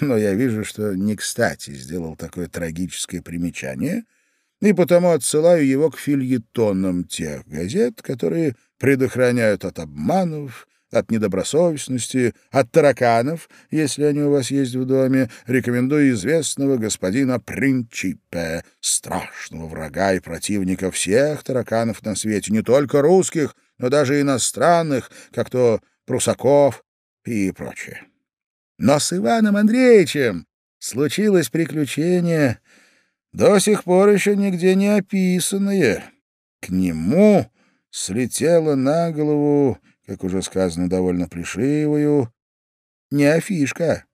Но я вижу, что не кстати сделал такое трагическое примечание — и потому отсылаю его к фильетонам тех газет, которые предохраняют от обманов, от недобросовестности, от тараканов, если они у вас есть в доме, рекомендую известного господина Принчипе, страшного врага и противника всех тараканов на свете, не только русских, но даже иностранных, как то Прусаков и прочее. Но с Иваном Андреевичем случилось приключение до сих пор еще нигде не описанное. К нему слетела на голову, как уже сказано, довольно плешивую, не афишка.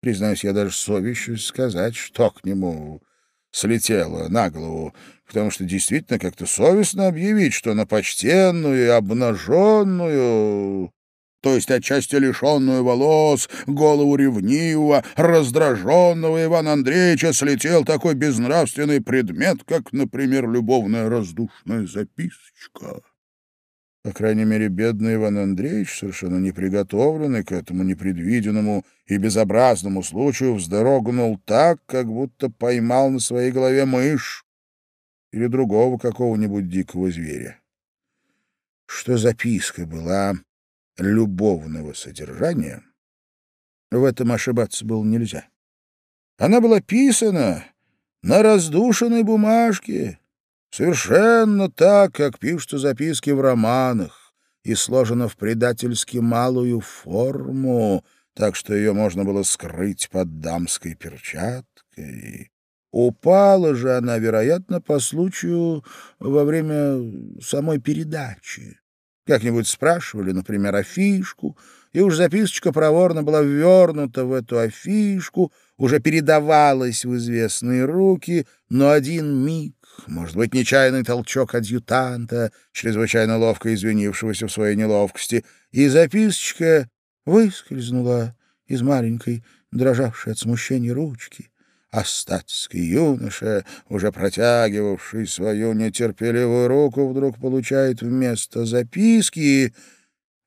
Признаюсь, я даже совещусь сказать, что к нему слетело на голову, потому что действительно как-то совестно объявить, что на почтенную и обнаженную то есть отчасти лишенную волос, голову ревнивого, раздраженного Ивана Андреевича слетел такой безнравственный предмет, как, например, любовная раздушная записочка. По крайней мере, бедный Иван Андреевич, совершенно неприготовленный к этому непредвиденному и безобразному случаю, вздрогнул так, как будто поймал на своей голове мышь или другого какого-нибудь дикого зверя. Что записка была любовного содержания, в этом ошибаться было нельзя. Она была писана на раздушенной бумажке, совершенно так, как пишутся записки в романах, и сложена в предательски малую форму, так что ее можно было скрыть под дамской перчаткой. Упала же она, вероятно, по случаю во время самой передачи. Как-нибудь спрашивали, например, афишку, и уж записочка проворно была ввернута в эту афишку, уже передавалась в известные руки, но один миг, может быть, нечаянный толчок адъютанта, чрезвычайно ловко извинившегося в своей неловкости, и записочка выскользнула из маленькой, дрожавшей от смущения ручки а статский юноша, уже протягивавший свою нетерпеливую руку, вдруг получает вместо записки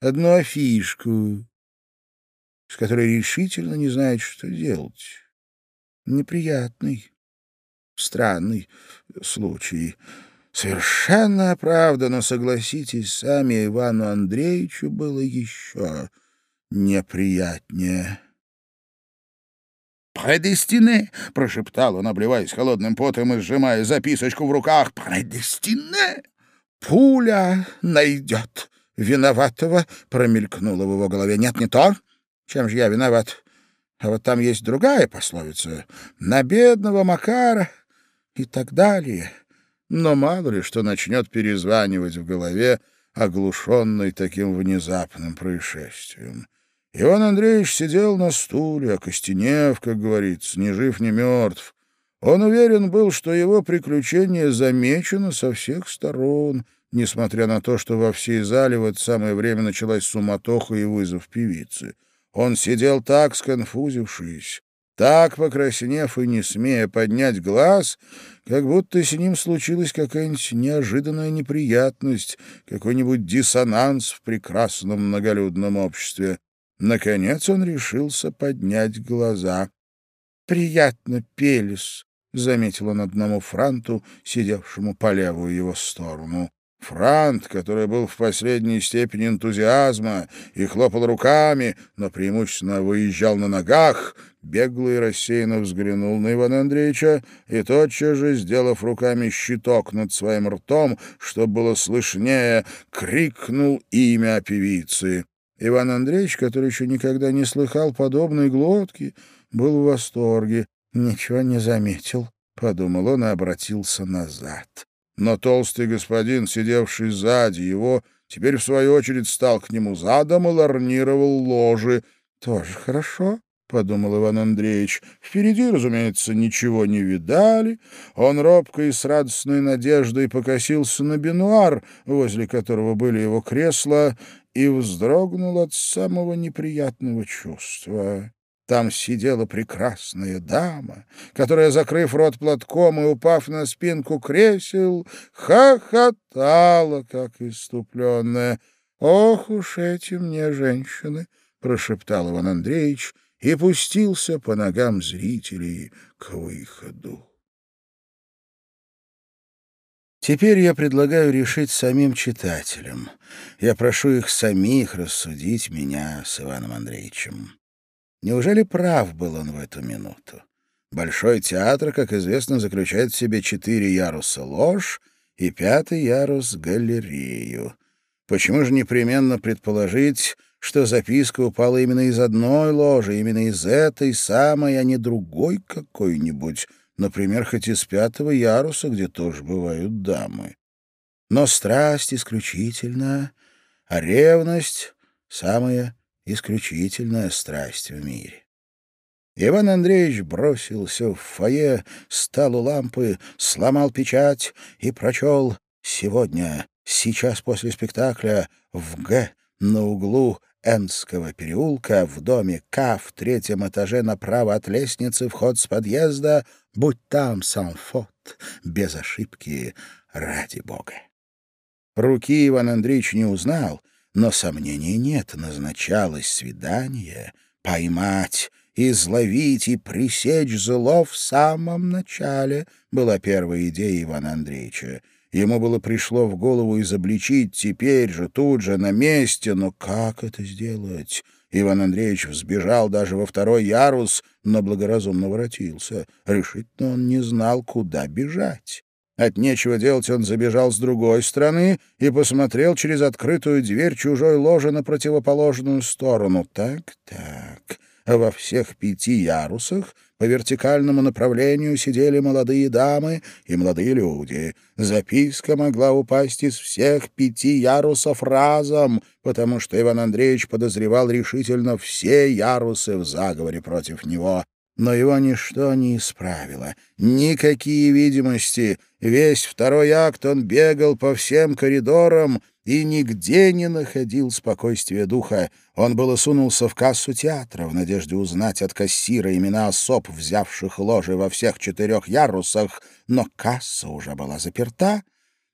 одну афишку, с которой решительно не знает, что делать. Неприятный, странный случай. Совершенно оправданно, согласитесь, сами Ивану Андреевичу было еще неприятнее. «Предестине!» — прошептал он, обливаясь холодным потом и сжимая записочку в руках. «Предестине! Пуля найдет виноватого!» — промелькнуло в его голове. «Нет, не то. Чем же я виноват? А вот там есть другая пословица. На бедного Макара и так далее. Но мало ли что начнет перезванивать в голове, оглушенный таким внезапным происшествием. Иван Андреевич сидел на стуле, окостенев, как говорится, ни жив, ни мертв. Он уверен был, что его приключение замечено со всех сторон, несмотря на то, что во всей зале в это самое время началась суматоха и вызов певицы. Он сидел так, сконфузившись, так покраснев и не смея поднять глаз, как будто с ним случилась какая-нибудь неожиданная неприятность, какой-нибудь диссонанс в прекрасном многолюдном обществе. Наконец он решился поднять глаза. «Приятно, Пелес», — заметил он одному франту, сидевшему по левую его сторону. Франт, который был в последней степени энтузиазма и хлопал руками, но преимущественно выезжал на ногах, бегло и рассеянно взглянул на Ивана Андреевича и тотчас же, сделав руками щиток над своим ртом, чтобы было слышнее, крикнул имя певицы. Иван Андреевич, который еще никогда не слыхал подобной глотки, был в восторге. «Ничего не заметил», — подумал он и обратился назад. Но толстый господин, сидевший сзади его, теперь, в свою очередь, стал к нему задом и ларнировал ложи. «Тоже хорошо», — подумал Иван Андреевич. Впереди, разумеется, ничего не видали. Он робко и с радостной надеждой покосился на бенуар, возле которого были его кресла, и вздрогнул от самого неприятного чувства. Там сидела прекрасная дама, которая, закрыв рот платком и упав на спинку кресел, хохотала, как иступленная. «Ох уж эти мне женщины!» — прошептал Иван Андреевич и пустился по ногам зрителей к выходу. Теперь я предлагаю решить самим читателям. Я прошу их самих рассудить меня с Иваном Андреевичем. Неужели прав был он в эту минуту? Большой театр, как известно, заключает в себе четыре яруса ложь и пятый ярус — галерею. Почему же непременно предположить, что записка упала именно из одной ложи, именно из этой самой, а не другой какой-нибудь, например, хоть из пятого яруса, где тоже бывают дамы. Но страсть исключительна, а ревность — самая исключительная страсть в мире. Иван Андреевич бросился в фойе, стал у лампы, сломал печать и прочел «Сегодня, сейчас после спектакля, в Г, на углу Энского переулка, в доме К в третьем этаже направо от лестницы, вход с подъезда, будь там сам фот, без ошибки, ради бога». Руки Иван Андреевич не узнал, но сомнений нет, назначалось свидание, поймать, изловить и пресечь зло в самом начале, была первая идея Ивана Андреевича. Ему было пришло в голову изобличить теперь же, тут же, на месте, но как это сделать? Иван Андреевич взбежал даже во второй ярус, но благоразумно воротился. Решительно он не знал, куда бежать. От нечего делать он забежал с другой стороны и посмотрел через открытую дверь чужой ложи на противоположную сторону. Так-так, во всех пяти ярусах по вертикальному направлению сидели молодые дамы и молодые люди. Записка могла упасть из всех пяти ярусов разом, потому что Иван Андреевич подозревал решительно все ярусы в заговоре против него. Но его ничто не исправило. Никакие видимости. Весь второй акт он бегал по всем коридорам и нигде не находил спокойствия духа. Он было сунулся в кассу театра в надежде узнать от кассира имена особ, взявших ложи во всех четырех ярусах, но касса уже была заперта,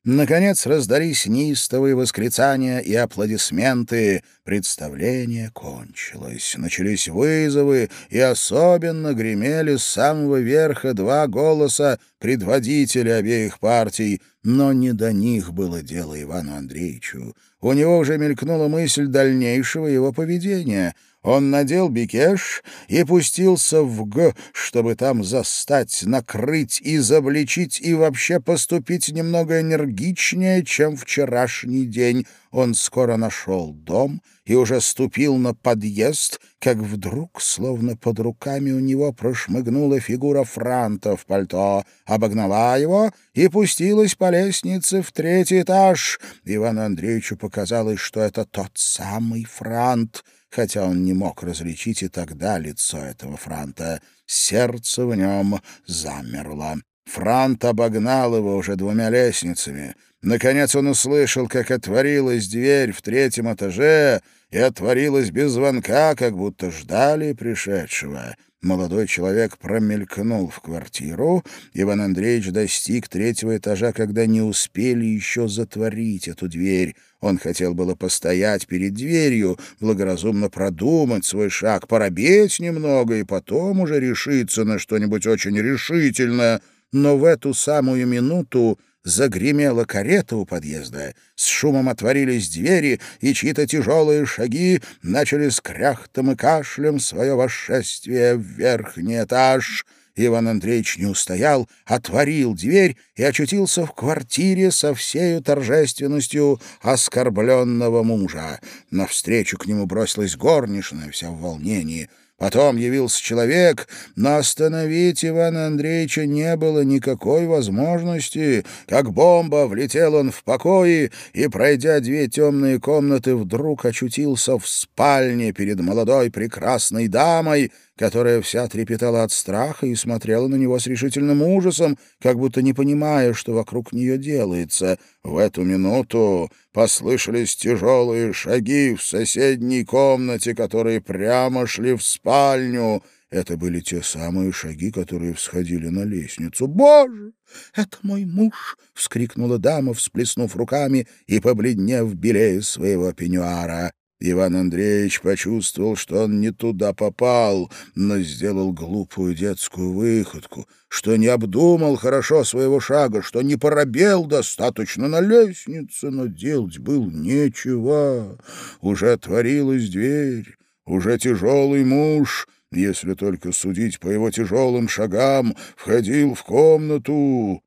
Наконец раздались неистовые восклицания и аплодисменты. Представление кончилось. Начались вызовы, и особенно гремели с самого верха два голоса предводителя обеих партий. Но не до них было дело Ивану Андреевичу. У него уже мелькнула мысль дальнейшего его поведения — он надел бикеш и пустился в Г, чтобы там застать, накрыть, изобличить и вообще поступить немного энергичнее, чем вчерашний день. Он скоро нашел дом и уже ступил на подъезд, как вдруг, словно под руками у него прошмыгнула фигура франта в пальто, обогнала его и пустилась по лестнице в третий этаж. Ивану Андреевичу показалось, что это тот самый франт — хотя он не мог различить и тогда лицо этого франта. Сердце в нем замерло. Франт обогнал его уже двумя лестницами. Наконец он услышал, как отворилась дверь в третьем этаже, и отворилась без звонка, как будто ждали пришедшего. Молодой человек промелькнул в квартиру. Иван Андреевич достиг третьего этажа, когда не успели еще затворить эту дверь. Он хотел было постоять перед дверью, благоразумно продумать свой шаг, поробеть немного и потом уже решиться на что-нибудь очень решительное. Но в эту самую минуту Загремела карета у подъезда, с шумом отворились двери, и чьи-то тяжелые шаги начали с кряхтом и кашлем свое восшествие в верхний этаж. Иван Андреевич не устоял, отворил дверь и очутился в квартире со всею торжественностью оскорбленного мужа. Навстречу к нему бросилась горничная, вся в волнении — Потом явился человек, но остановить Ивана Андреевича не было никакой возможности. Как бомба влетел он в покои и, пройдя две темные комнаты, вдруг очутился в спальне перед молодой прекрасной дамой, которая вся трепетала от страха и смотрела на него с решительным ужасом, как будто не понимая, что вокруг нее делается. В эту минуту послышались тяжелые шаги в соседней комнате, которые прямо шли в спальню. Это были те самые шаги, которые всходили на лестницу. «Боже, это мой муж!» — вскрикнула дама, всплеснув руками и побледнев белее своего пеньюара. Иван Андреевич почувствовал, что он не туда попал, но сделал глупую детскую выходку, что не обдумал хорошо своего шага, что не поробел достаточно на лестнице, но делать было нечего. Уже отворилась дверь, уже тяжелый муж, если только судить по его тяжелым шагам, входил в комнату.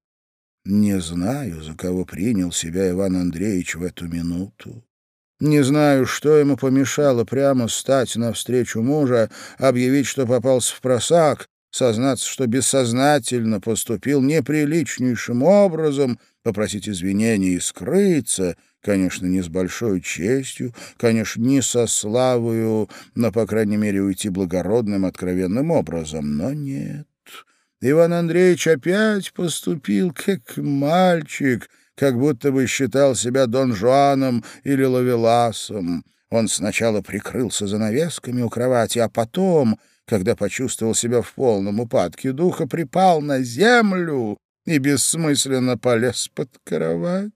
Не знаю, за кого принял себя Иван Андреевич в эту минуту. Не знаю, что ему помешало прямо стать навстречу мужа, объявить, что попался в просак, сознаться, что бессознательно поступил неприличнейшим образом, попросить извинений и скрыться, конечно, не с большой честью, конечно, не со славою, но, по крайней мере, уйти благородным, откровенным образом. Но нет. Иван Андреевич опять поступил как мальчик — как будто бы считал себя Дон Жуаном или Лавеласом. Он сначала прикрылся занавесками у кровати, а потом, когда почувствовал себя в полном упадке духа, припал на землю и бессмысленно полез под кровать.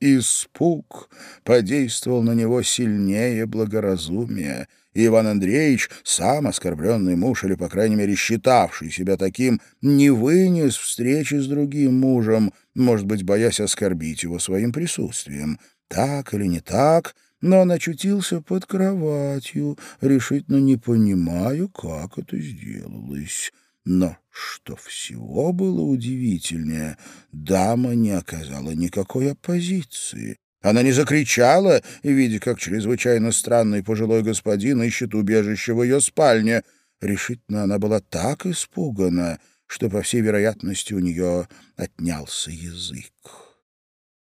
Испуг подействовал на него сильнее благоразумия, и Иван Андреевич, сам оскорбленный муж, или, по крайней мере, считавший себя таким, не вынес встречи с другим мужем, может быть, боясь оскорбить его своим присутствием. Так или не так, но он очутился под кроватью, решительно не понимая, как это сделалось. Но, что всего было удивительнее, дама не оказала никакой оппозиции. Она не закричала, видя, как чрезвычайно странный пожилой господин ищет убежище в ее спальне. Решительно она была так испугана, что, по всей вероятности, у нее отнялся язык.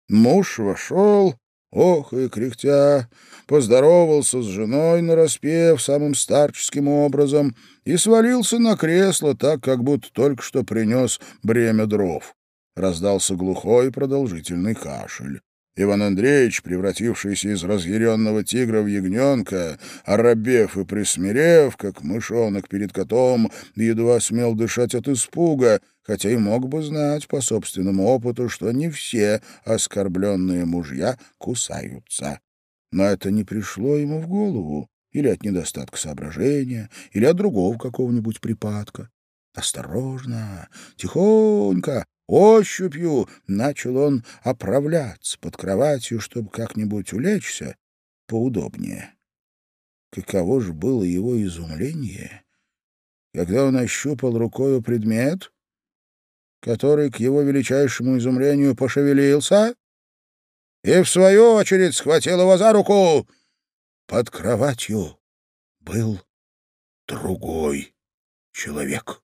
Муж вошел, ох и кряхтя, поздоровался с женой нараспев самым старческим образом и свалился на кресло так, как будто только что принес бремя дров. Раздался глухой продолжительный кашель. Иван Андреевич, превратившийся из разъяренного тигра в ягненка, оробев и присмирев, как мышонок перед котом, едва смел дышать от испуга, хотя и мог бы знать по собственному опыту, что не все оскорбленные мужья кусаются. Но это не пришло ему в голову, или от недостатка соображения, или от другого какого-нибудь припадка. Осторожно, тихонько, Ощупью начал он оправляться под кроватью, чтобы как-нибудь улечься поудобнее. Каково же было его изумление, когда он ощупал рукою предмет, который, к его величайшему изумлению, пошевелился и, в свою очередь, схватил его за руку. Под кроватью был другой человек.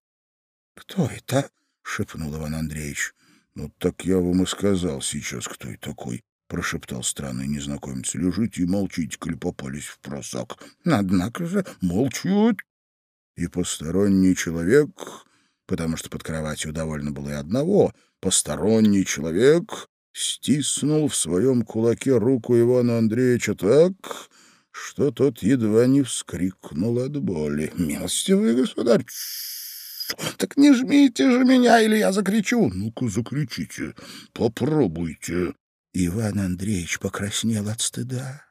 «Кто это?» — шепнул Иван Андреевич. — Ну, так я вам и сказал сейчас, кто и такой, — прошептал странный незнакомец. — Лежите и молчите, коли попались в просак. — Однако же молчут. И посторонний человек, потому что под кроватью довольно было и одного, посторонний человек стиснул в своем кулаке руку Ивана Андреевича так, что тот едва не вскрикнул от боли. — Милостивый государь! Так не жмите же меня, или я закричу. Ну-ка, закричите, попробуйте. Иван Андреевич покраснел от стыда.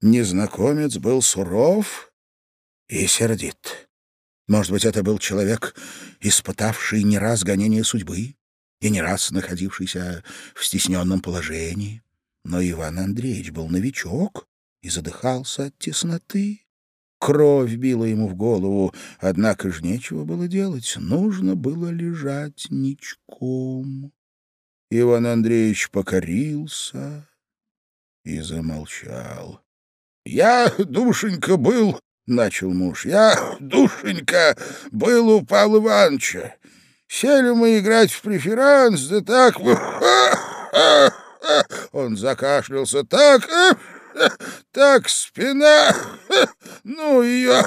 Незнакомец был суров и сердит. Может быть, это был человек, испытавший не раз гонение судьбы и не раз находившийся в стесненном положении. Но Иван Андреевич был новичок и задыхался от тесноты. Кровь била ему в голову, однако ж нечего было делать, нужно было лежать ничком. Иван Андреевич покорился и замолчал. — Я, душенька, был, — начал муж, — я, душенька, был у Павла Ивановича. Сели мы играть в преферанс, да так... (laughs) Он закашлялся так... (laughs) Так, спина... (laughs) Ну, ее...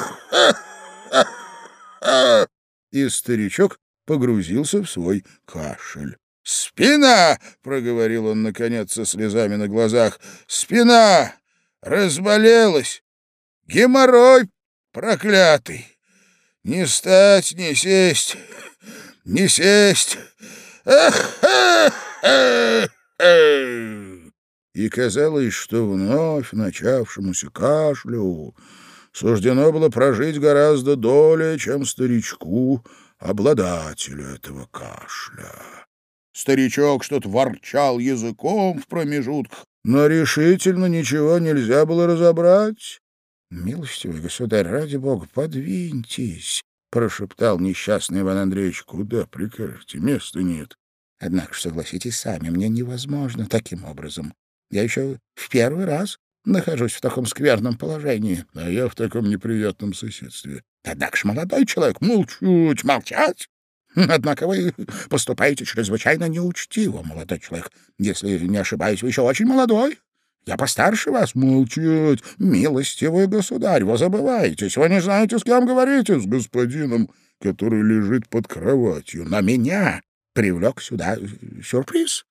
(laughs) И старичок погрузился в свой кашель. «Спина!» — проговорил он, наконец, со слезами на глазах. «Спина! Разболелась! Геморрой проклятый! Не стать, не сесть, не сесть! Эх и казалось, что вновь начавшемуся кашлю суждено было прожить гораздо долее, чем старичку, обладателю этого кашля. Старичок что-то ворчал языком в промежутках, но решительно ничего нельзя было разобрать. — Милостивый государь, ради бога, подвиньтесь, — прошептал несчастный Иван Андреевич. — Куда прикажете? Места нет. Однако, согласитесь сами, мне невозможно таким образом я еще в первый раз нахожусь в таком скверном положении, а я в таком неприятном соседстве. Однако ж, молодой человек, молчуть, молчать. Однако вы поступаете чрезвычайно неучтиво, молодой человек. Если не ошибаюсь, вы еще очень молодой. Я постарше вас. Молчать, милостивый государь, вы забываетесь. Вы не знаете, с кем говорите. С господином, который лежит под кроватью. На меня привлек сюда сюрприз.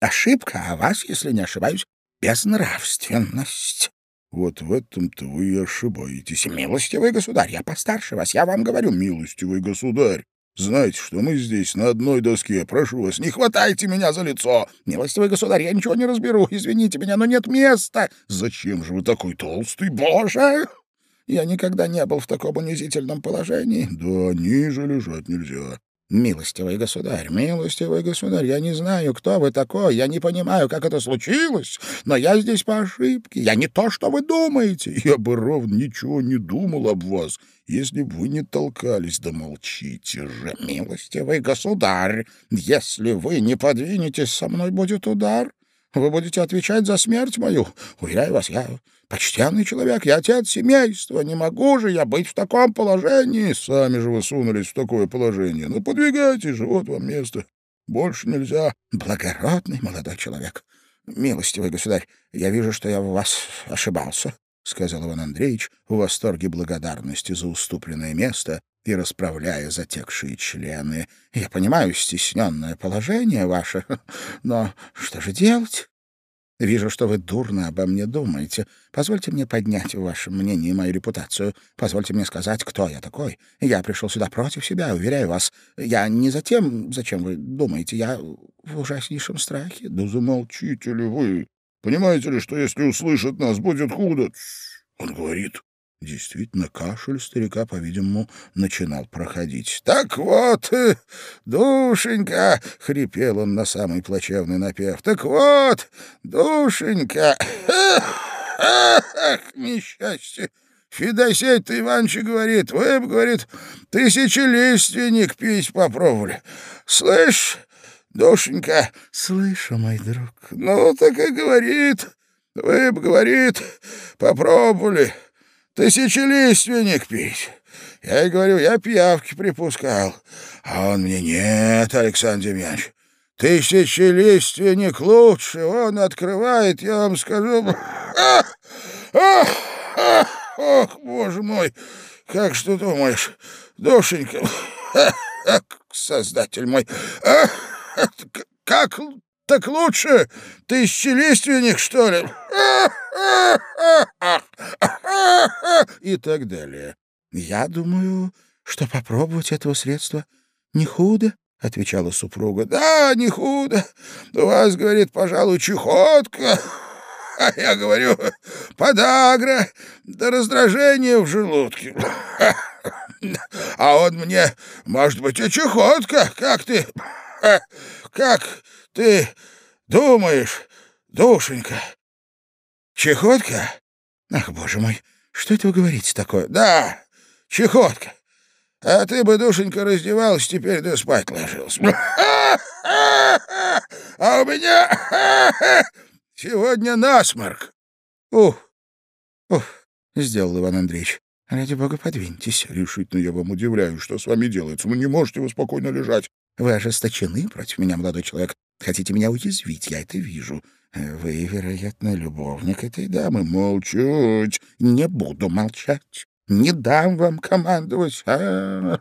Ошибка, а вас, если не ошибаюсь, безнравственность. Вот в этом-то вы и ошибаетесь. Милостивый государь, я постарше вас, я вам говорю, милостивый государь. Знаете, что мы здесь на одной доске. Прошу вас, не хватайте меня за лицо. Милостивый государь, я ничего не разберу. Извините меня, но нет места. Зачем же вы такой толстый? Боже! Я никогда не был в таком унизительном положении». «Да ниже лежать нельзя». «Милостивый государь, милостивый государь, я не знаю, кто вы такой, я не понимаю, как это случилось, но я здесь по ошибке, я не то, что вы думаете». «Я бы ровно ничего не думал об вас, если бы вы не толкались, да молчите же». «Милостивый государь, если вы не подвинетесь, со мной будет удар. Вы будете отвечать за смерть мою. Уверяю вас, я почтенный человек, я отец семейства. Не могу же я быть в таком положении. Сами же вы сунулись в такое положение. Ну, подвигайтесь же, вот вам место. Больше нельзя. Благородный молодой человек. Милостивый государь, я вижу, что я в вас ошибался. — сказал Иван Андреевич в восторге благодарности за уступленное место и расправляя затекшие члены. — Я понимаю стесненное положение ваше, (laughs) но что же делать? Вижу, что вы дурно обо мне думаете. Позвольте мне поднять в вашем мнении мою репутацию. Позвольте мне сказать, кто я такой. Я пришел сюда против себя, уверяю вас. Я не за тем, зачем вы думаете. Я в ужаснейшем страхе. Да замолчите ли вы. Понимаете ли, что если услышат нас, будет худо? Он говорит. Действительно, кашель старика, по-видимому, начинал проходить. «Так вот, э, душенька!» — хрипел он на самый плачевный напев. «Так вот, душенька! Ах, несчастье! Федосей-то Иванович говорит, вы, говорит, тысячелиственник пить попробовали. Слышь, душенька?» «Слышу, мой друг». «Ну, так и говорит, вы, говорит, попробовали» тысячелиственник пить. Я и говорю, я пиявки припускал. А он мне, нет, Александр Демьянович, тысячелиственник лучше. Он открывает, я вам скажу... Ах, (laughs) ах, ах, ох, боже мой, как что думаешь, душенька, (laughs) ах, создатель мой, ах, как так лучше тысячелиственник, что ли? И так далее. «Я думаю, что попробовать этого средства не худо», — отвечала супруга. «Да, не худо. У вас, — говорит, — пожалуй, чехотка, а я говорю, подагра, да раздражение в желудке. А он мне, может быть, и чехотка, как ты, как ты думаешь, душенька? Чехотка? Ах, боже мой, что это вы говорите такое? Да, чехотка. А ты бы, душенька, раздевалась, теперь да спать ложился. (laughs) А у меня (laughs) сегодня насморк. Ух, ух, сделал Иван Андреевич. Ради бога, подвиньтесь. Решительно я вам удивляюсь, что с вами делается. Вы не можете вы спокойно лежать. Вы ожесточены против меня, молодой человек. Хотите меня уязвить, я это вижу. Вы, вероятно, любовник этой дамы. Молчать. Не буду молчать. Не дам вам командовать. А,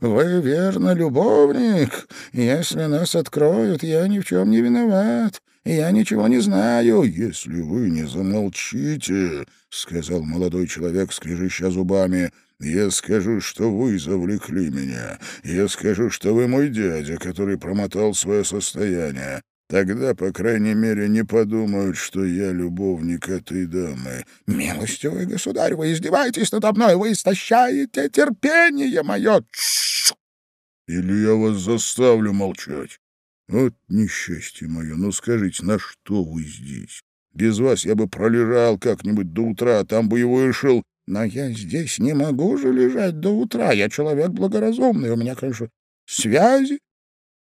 вы, верно, любовник. Если нас откроют, я ни в чем не виноват. Я ничего не знаю. Если вы не замолчите, — сказал молодой человек, скрежеща зубами, — я скажу, что вы завлекли меня. Я скажу, что вы мой дядя, который промотал свое состояние. Тогда, по крайней мере, не подумают, что я любовник этой дамы. Милостивый государь, вы издеваетесь надо мной, вы истощаете терпение мое. Или я вас заставлю молчать. Вот несчастье мое, ну скажите, на что вы здесь? Без вас я бы пролежал как-нибудь до утра, а там бы и вышел. Но я здесь не могу же лежать до утра. Я человек благоразумный. У меня, конечно, связи.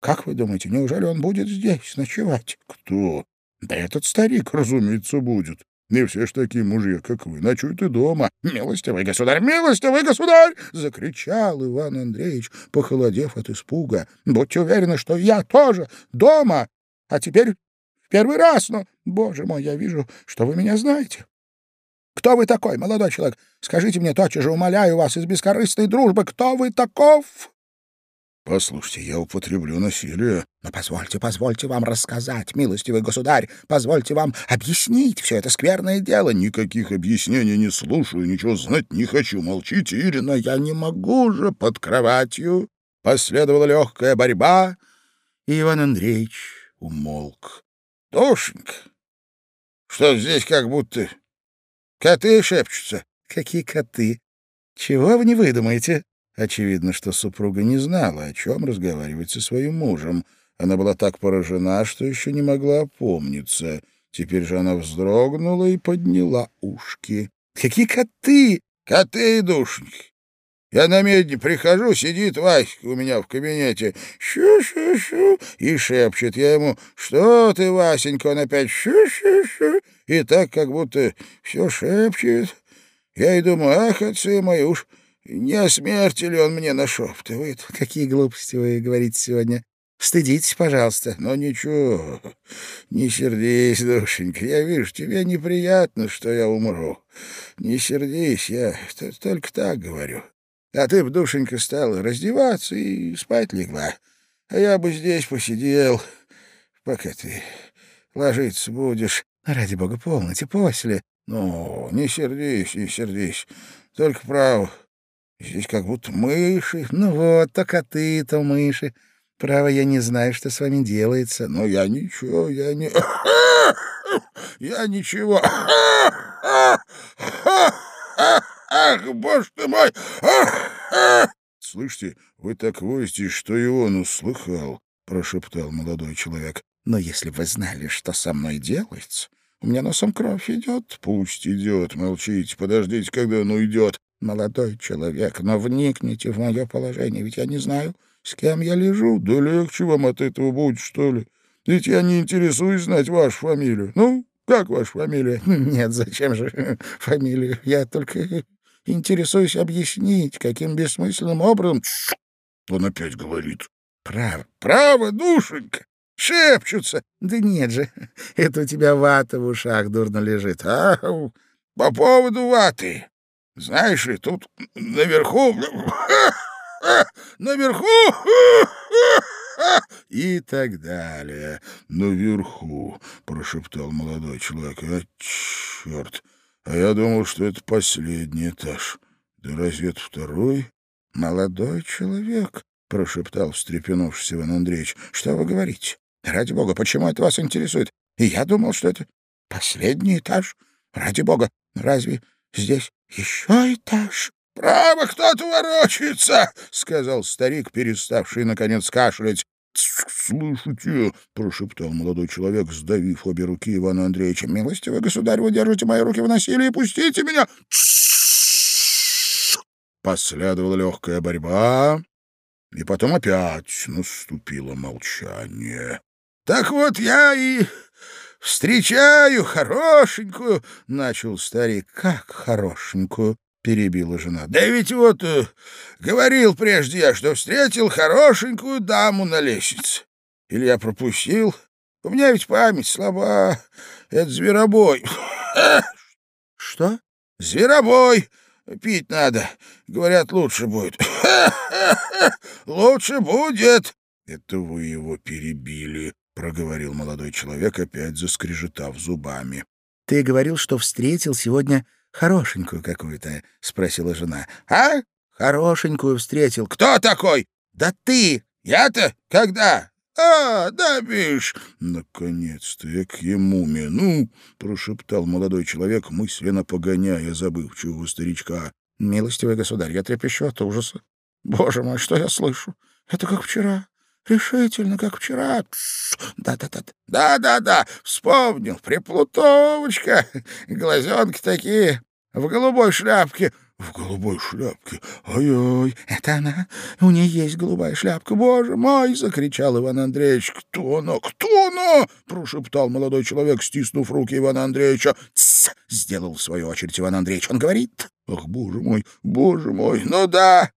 Как вы думаете, неужели он будет здесь ночевать? Кто? Да этот старик, разумеется, будет. Не все ж такие мужья, как вы, ночуют и дома. «Милостивый государь! Милостивый государь!» — закричал Иван Андреевич, похолодев от испуга. «Будьте уверены, что я тоже дома, а теперь первый раз, но, боже мой, я вижу, что вы меня знаете. Кто вы такой, молодой человек? Скажите мне тотчас же, умоляю вас, из бескорыстной дружбы, кто вы таков?» «Послушайте, я употреблю насилие». «Но позвольте, позвольте вам рассказать, милостивый государь, позвольте вам объяснить все это скверное дело». «Никаких объяснений не слушаю, ничего знать не хочу. Молчите, Ирина, я не могу же под кроватью». Последовала легкая борьба, и Иван Андреевич умолк. «Душенька, что здесь как будто Коты шепчутся. Какие коты? Чего вы не выдумаете? Очевидно, что супруга не знала, о чем разговаривать со своим мужем. Она была так поражена, что еще не могла опомниться. Теперь же она вздрогнула и подняла ушки. «Какие коты!» «Коты, душеньки! Я на медне прихожу, сидит Васька у меня в кабинете. Шу-шу-шу. И шепчет я ему, что ты, Васенька, он опять шу-шу-шу. И так, как будто все шепчет. Я и думаю, ах, отцы мои, уж не смерти ли он мне нашептывает? Какие глупости вы говорите сегодня. Стыдитесь, пожалуйста. Но ничего, не сердись, душенька. Я вижу, тебе неприятно, что я умру. Не сердись, я только так говорю. А ты б, душенька, стала раздеваться и спать легла. А я бы здесь посидел, пока ты ложиться будешь. Ради бога, полноте после. Ну, не сердись, не сердись. Только право, здесь как будто мыши. Ну вот, то коты-то мыши. Право, я не знаю, что с вами делается. Но я ничего, я не... (coughs) Я ничего. Ах, боже ты мой! Слышите, вы так воете, что и он услыхал, прошептал молодой человек. Но если вы знали, что со мной делается, у меня носом кровь идет. Пусть идет, молчите, подождите, когда он уйдет. Молодой человек, но вникните в мое положение, ведь я не знаю, с кем я лежу. Да легче вам от этого будет, что ли? Ведь я не интересуюсь знать вашу фамилию. Ну, как ваша фамилия? (laughs) Нет, зачем же (laughs) фамилию? Я только Интересуюсь объяснить, каким бессмысленным образом... Он опять говорит. Право, право, душенька. Шепчутся. Да нет же, (laughs) это у тебя вата в ушах дурно лежит. А, по поводу ваты. Знаешь ли, тут наверху... Наверху... И так далее. Наверху, прошептал молодой человек. А, черт! А я думал, что это последний этаж. Да разве это второй? Молодой человек, — прошептал встрепенувшийся Иван Андреевич. — Что вы говорите? Ради бога, почему это вас интересует? И я думал, что это последний этаж. Ради бога, разве здесь еще этаж? — Право, кто-то ворочается, — сказал старик, переставший, наконец, кашлять. «Слышите?» — прошептал молодой человек, сдавив обе руки Ивана Андреевича. «Милостивый государь, вы держите мои руки в насилии, пустите меня!» Последовала легкая борьба, и потом опять наступило молчание. «Так вот я и встречаю хорошенькую!» — начал старик. «Как хорошенькую?» — перебила жена. — Да ведь вот э, говорил прежде я, что встретил хорошенькую даму на лестнице. Или я пропустил? У меня ведь память слаба. Это зверобой. (laughs) — Что? — Зверобой. Пить надо. Говорят, лучше будет. (laughs) — Лучше будет. — Это вы его перебили, — проговорил молодой человек, опять заскрежетав зубами. — Ты говорил, что встретил сегодня Хорошенькую какую-то, — спросила жена. — А? Хорошенькую встретил. Кто такой? Да ты. Я-то? Когда? «А, да, бишь!» «Наконец-то я к ему мину!» — прошептал молодой человек, мысленно погоняя забывчивого старичка. «Милостивый государь, я трепещу от ужаса. Боже мой, что я слышу? Это как вчера. Решительно, как вчера. Да-да-да. Да-да-да. Вспомнил. Приплутовочка. Глазенки такие. В голубой шляпке. В голубой шляпке. Ой-ой. Это она. У нее есть голубая шляпка. Боже мой! Закричал Иван Андреевич. Кто она? Кто она? Прошептал молодой человек, стиснув руки Ивана Андреевича. Тсс! Сделал в свою очередь Иван Андреевич. Он говорит. Ах, боже мой, боже мой. Ну да.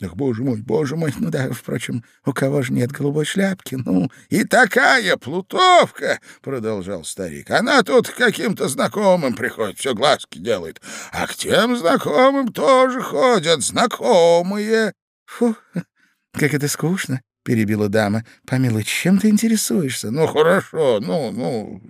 Ах, боже мой, боже мой, ну да, впрочем, у кого же нет голубой шляпки, ну... И такая плутовка, — продолжал старик, — она тут каким-то знакомым приходит, все глазки делает, а к тем знакомым тоже ходят знакомые. Фу, как это скучно, — перебила дама. Помилуй, чем ты интересуешься? Ну, хорошо, ну, ну,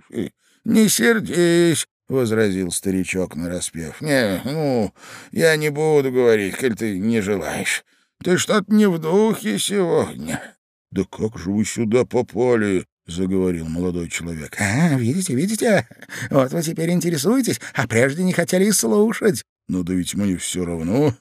не сердись, — возразил старичок нараспев. — Не, ну, я не буду говорить, коль ты не желаешь. Ты что-то не в духе сегодня. — Да как же вы сюда попали? — заговорил молодой человек. «А, видите, видите? Вот вы теперь интересуетесь, а прежде не хотели слушать». «Ну да ведь мне все равно.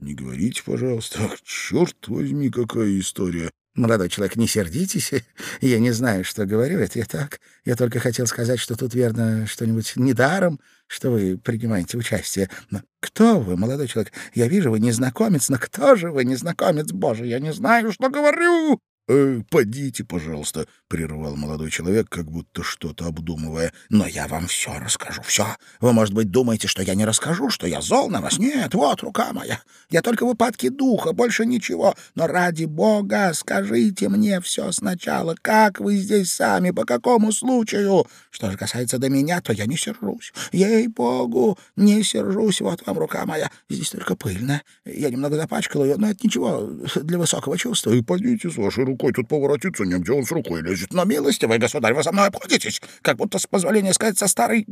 Не говорите, пожалуйста. Ах, черт возьми, какая история!» «Молодой человек, не сердитесь. (laughs) Я не знаю, что говорю. Это я так. Я только хотел сказать, что тут, верно, что-нибудь недаром, что вы принимаете участие. Но кто вы, молодой человек? Я вижу, вы незнакомец, но кто же вы, незнакомец? Боже, я не знаю, что говорю!» «Э, «Подите, пожалуйста», — прервал молодой человек, как будто что-то обдумывая. «Но я вам все расскажу, все. Вы, может быть, думаете, что я не расскажу, что я зол на вас? Нет, вот рука моя. Я только в упадке духа, больше ничего. Но ради бога, скажите мне все сначала. Как вы здесь сами, по какому случаю? Что же касается до меня, то я не сержусь. Ей-богу, не сержусь. Вот вам рука моя. Здесь только пыльно. Я немного запачкал ее, но это ничего для высокого чувства. И пойдите с вашей тут поворотиться негде, он с рукой лезет. Но, милостивый государь, вы со мной обходитесь, как будто, с позволения сказать, со старой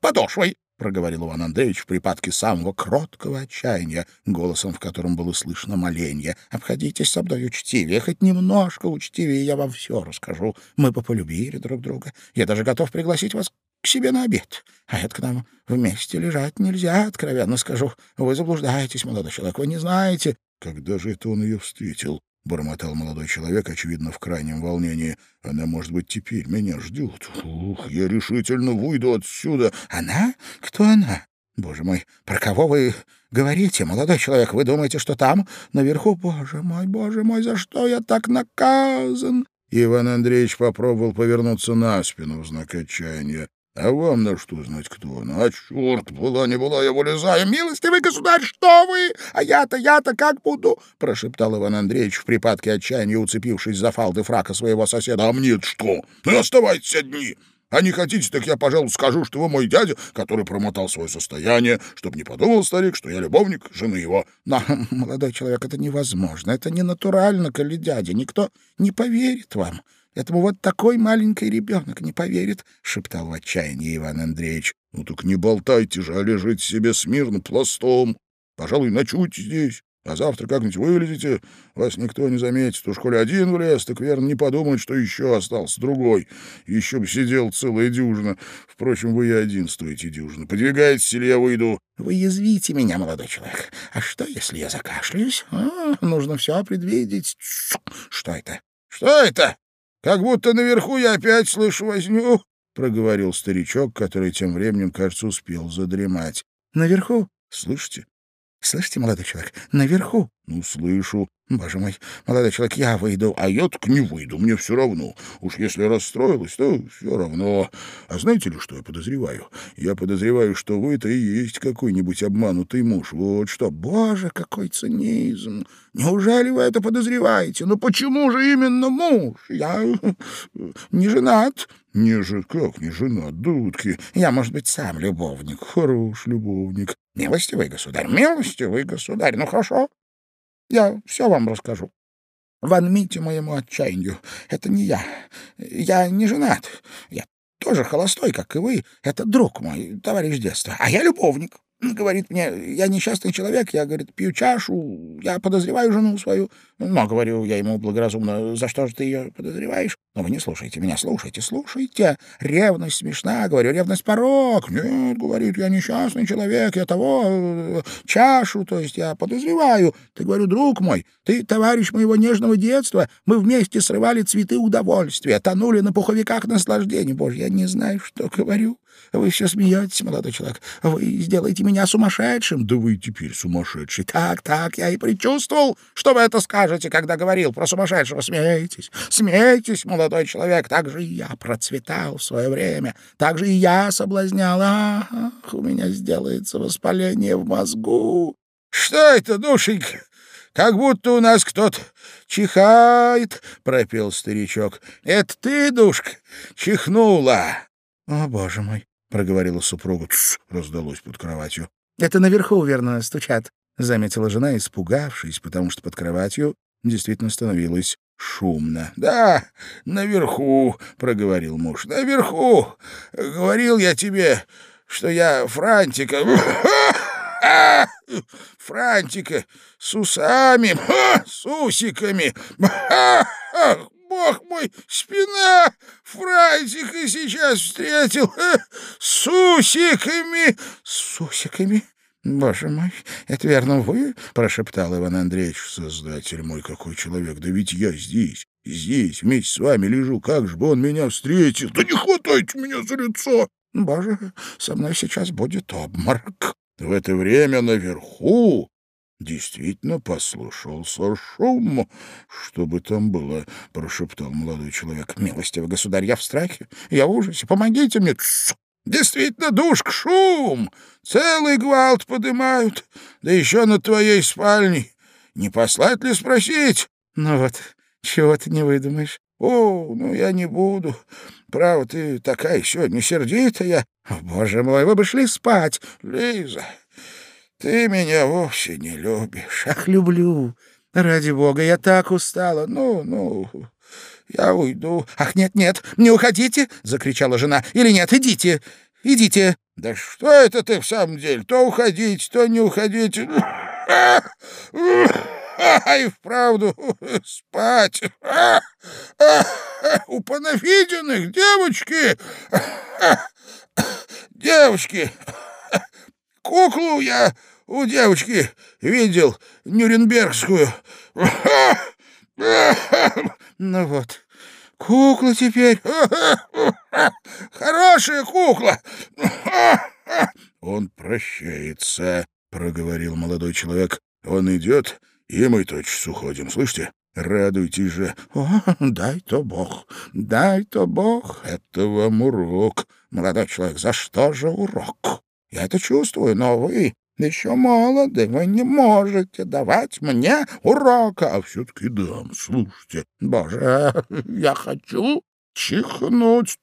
подошвой, — проговорил Иван Андреевич в припадке самого кроткого отчаяния, голосом в котором было слышно моление. — Обходитесь со мной учтивее, хоть немножко учтивее, я вам все расскажу. Мы бы полюбили друг друга. Я даже готов пригласить вас к себе на обед. А это к нам вместе лежать нельзя, откровенно скажу. Вы заблуждаетесь, молодой человек, вы не знаете. Когда же это он ее встретил? — бормотал молодой человек, очевидно, в крайнем волнении. «Она, может быть, теперь меня ждет. Ух, я решительно выйду отсюда». «Она? Кто она? Боже мой, про кого вы говорите, молодой человек? Вы думаете, что там, наверху? Боже мой, боже мой, за что я так наказан?» Иван Андреевич попробовал повернуться на спину в знак отчаяния. А вам на что знать, кто она? А черт, была не была, я вылезаю. Милостивый государь, что вы? А я-то, я-то как буду? Прошептал Иван Андреевич в припадке отчаяния, уцепившись за фалды фрака своего соседа. А мне что? Ну, оставайтесь одни. А не хотите, так я, пожалуй, скажу, что вы мой дядя, который промотал свое состояние, чтобы не подумал старик, что я любовник жены его. Но, молодой человек, это невозможно. Это не натурально, коли дядя. Никто не поверит вам. Этому вот такой маленький ребенок не поверит, — шептал в отчаянии Иван Андреевич. — Ну так не болтайте же, а лежите себе смирно пластом. Пожалуй, ночуйте здесь. А завтра как-нибудь вылезете, вас никто не заметит. Уж коли один влез, так верно не подумать, что еще остался другой. Еще бы сидел целая дюжина. Впрочем, вы и один стоите дюжина. Подвигайтесь, или я выйду. Вы язвите меня, молодой человек. А что, если я закашляюсь? А, нужно все предвидеть. Что это? Что это? Как будто наверху я опять слышу возню, — проговорил старичок, который тем временем, кажется, успел задремать. — Наверху? — Слышите? — Слышите, молодой человек, наверху? — Ну, слышу. Боже мой, молодой человек, я выйду. А я так не выйду, мне все равно. Уж если расстроилась, то все равно. А знаете ли, что я подозреваю? Я подозреваю, что вы-то и есть какой-нибудь обманутый муж. Вот что. Боже, какой цинизм! Неужели вы это подозреваете? Ну почему же именно муж? Я не женат. Не же, как не женат, дудки? Я, может быть, сам любовник. Хорош любовник. Милостивый государь, милостивый государь. Ну, хорошо. Я все вам расскажу. Ванмите моему отчаянию. Это не я. Я не женат. Я тоже холостой, как и вы. Это друг мой, товарищ детства. А я любовник. Говорит мне, я несчастный человек, я, говорит, пью чашу, я подозреваю жену свою. Но, говорю я ему благоразумно, за что же ты ее подозреваешь? Но вы не слушайте меня, слушайте, слушайте. Ревность смешна, говорю, ревность порог. Нет, говорит, я несчастный человек, я того, э, чашу, то есть я подозреваю. Ты, говорю, друг мой, ты товарищ моего нежного детства, мы вместе срывали цветы удовольствия, тонули на пуховиках наслаждения. Боже, я не знаю, что говорю. Вы все смеетесь, молодой человек. Вы сделаете меня сумасшедшим. Да вы теперь сумасшедший. Так, так, я и предчувствовал, что вы это скажете, когда говорил про сумасшедшего. Смейтесь, смейтесь, молодой человек. Так же и я процветал в свое время. Так же и я соблазнял. Ах, у меня сделается воспаление в мозгу. Что это, душенька? Как будто у нас кто-то чихает, — пропел старичок. — Это ты, душка, чихнула? — О, боже мой! — проговорила супруга. «Тсс!» — раздалось под кроватью. «Это наверху, верно, стучат», — заметила жена, испугавшись, потому что под кроватью действительно становилось шумно. «Да, наверху», — проговорил муж. «Наверху! Говорил я тебе, что я Франтика... (coughs) Франтика с усами, (coughs) с усиками. (coughs) бог мой, спина! Фрайтика сейчас встретил с усиками!» «С усиками? Боже мой, это верно вы?» — прошептал Иван Андреевич. «Создатель мой, какой человек! Да ведь я здесь, здесь, вместе с вами лежу. Как же бы он меня встретил? Да не хватайте меня за лицо!» «Боже, со мной сейчас будет обморок!» В это время наверху действительно послышался шум. Что бы там было, — прошептал молодой человек. — Милостивый государь, я в страхе, я в ужасе, помогите мне. Действительно, душк, шум! Целый гвалт подымают, да еще над твоей спальней. Не послать ли спросить? Ну вот, чего ты не выдумаешь? О, ну я не буду. Право, ты такая сегодня сердитая. Боже мой, вы бы шли спать. Лиза, ты меня вовсе не любишь. Ах, люблю. Ради бога, я так устала. Ну, ну, я уйду. Ах, нет, нет, не уходите, закричала жена. Или нет, идите. Идите. Да что это ты в самом деле? То уходить, то не уходить. Ай, вправду, спать. У панафидиных девочки, девочки, куклу я у девочки видел, Нюрнбергскую. (laughs) Ну вот, кукла теперь. (laughs) Хорошая кукла. (laughs) Он прощается, проговорил молодой человек. Он идет, и мы тотчас уходим, слышите? Радуйтесь же. О, дай-то Бог, дай-то Бог. Это вам урок. Молодой человек, за что же урок? Я это чувствую, но вы еще молоды, вы не можете давать мне урока. А все-таки дам, слушайте. Боже, (laughs) я хочу чихнуть,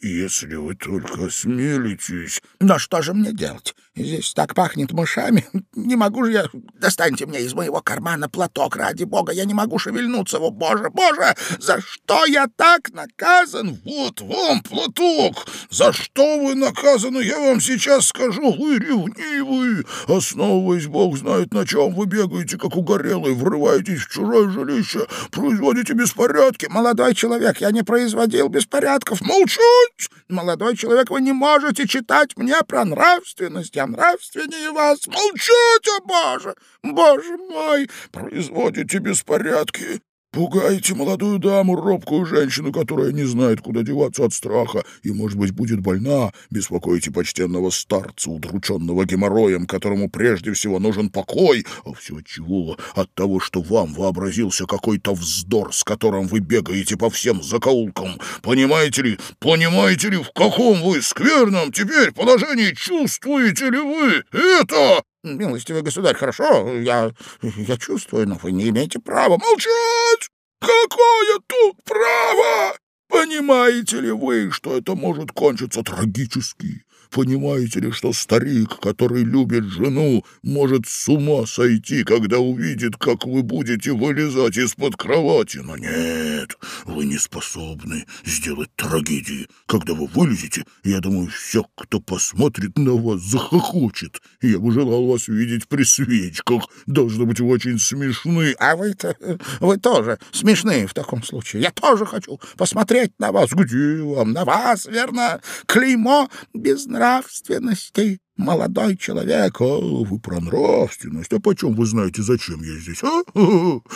если вы только осмелитесь. Но что же мне делать? Здесь так пахнет мышами. Не могу же я... Достаньте мне из моего кармана платок, ради бога. Я не могу шевельнуться. О, боже, боже, за что я так наказан? Вот вам платок. За что вы наказаны, я вам сейчас скажу. Вы ревнивы. Основываясь, бог знает на чем, вы бегаете, как угорелый, врываетесь в чужое жилище, производите беспорядки. Молодой человек, я не производил беспорядков. Молчать! Молодой человек, вы не можете читать мне про нравственность я нравственнее вас. Молчите, Боже! Боже мой! Производите беспорядки. Пугаете молодую даму, робкую женщину, которая не знает, куда деваться от страха и, может быть, будет больна. Беспокоите почтенного старца, удрученного геморроем, которому прежде всего нужен покой. А все чего? От того, что вам вообразился какой-то вздор, с которым вы бегаете по всем закоулкам. Понимаете ли, понимаете ли, в каком вы скверном теперь положении чувствуете ли вы это? «Милостивый государь, хорошо, я, я чувствую, но вы не имеете права молчать! Какое тут право? Понимаете ли вы, что это может кончиться трагически? Понимаете ли, что старик, который любит жену, может с ума сойти, когда увидит, как вы будете вылезать из-под кровати? Но нет, вы не способны сделать трагедии. Когда вы вылезете, я думаю, все, кто посмотрит на вас, захохочет. Я бы желал вас видеть при свечках. Должно быть, вы очень смешны. А вы-то, вы тоже смешны в таком случае. Я тоже хочу посмотреть на вас. Где вам? На вас, верно? Клеймо без нравственности, молодой человек. А вы про нравственность? А почем вы знаете, зачем я здесь, а?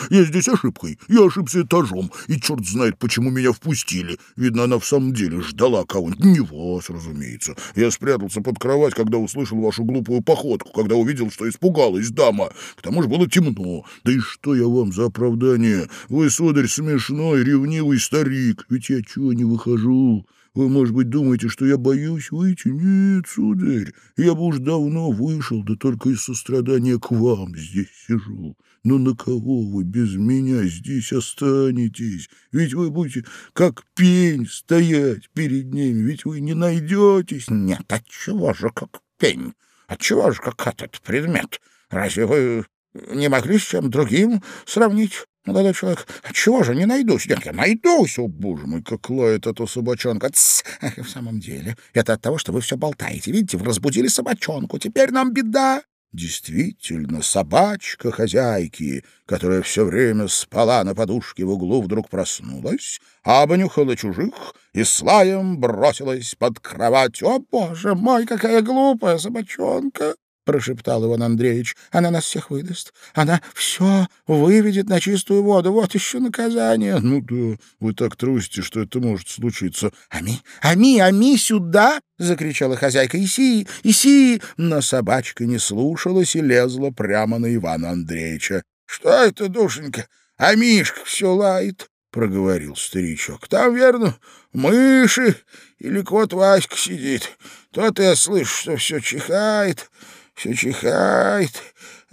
Я здесь ошибкой. Я ошибся этажом, и черт знает, почему меня впустили. Видно, она в самом деле ждала кого-нибудь. Не вас, разумеется. Я спрятался под кровать, когда услышал вашу глупую походку, когда увидел, что испугалась дама. К тому же было темно. Да и что я вам за оправдание? Вы, сударь, смешной, ревнивый старик. Ведь я чего не выхожу? Вы, может быть, думаете, что я боюсь выйти? Нет, сударь, я бы уж давно вышел, да только из сострадания к вам здесь сижу. Но на кого вы без меня здесь останетесь? Ведь вы будете как пень стоять перед ними, ведь вы не найдетесь. Нет, отчего же как пень? Отчего же как этот предмет? Разве вы не могли с чем другим сравнить? Молодой человек, чего же не найдусь? Нет, я найдусь. О, боже мой, как лает эта собачонка. Тс! В самом деле, это от того, что вы все болтаете. Видите, вы разбудили собачонку. Теперь нам беда. Действительно, собачка хозяйки, которая все время спала на подушке в углу, вдруг проснулась, обнюхала чужих и с лаем бросилась под кровать. «О, боже мой, какая глупая собачонка!» — прошептал Иван Андреевич. — Она нас всех выдаст. Она все выведет на чистую воду. Вот еще наказание. — Ну да, вы так трусите, что это может случиться. — Ами, Ами, Ами, сюда! — закричала хозяйка. — Иси, Иси! Но собачка не слушалась и лезла прямо на Ивана Андреевича. — Что это, душенька? А все лает, — проговорил старичок. — Там, верно, мыши или кот Васька сидит. Тот я слышу, что все чихает все чихает.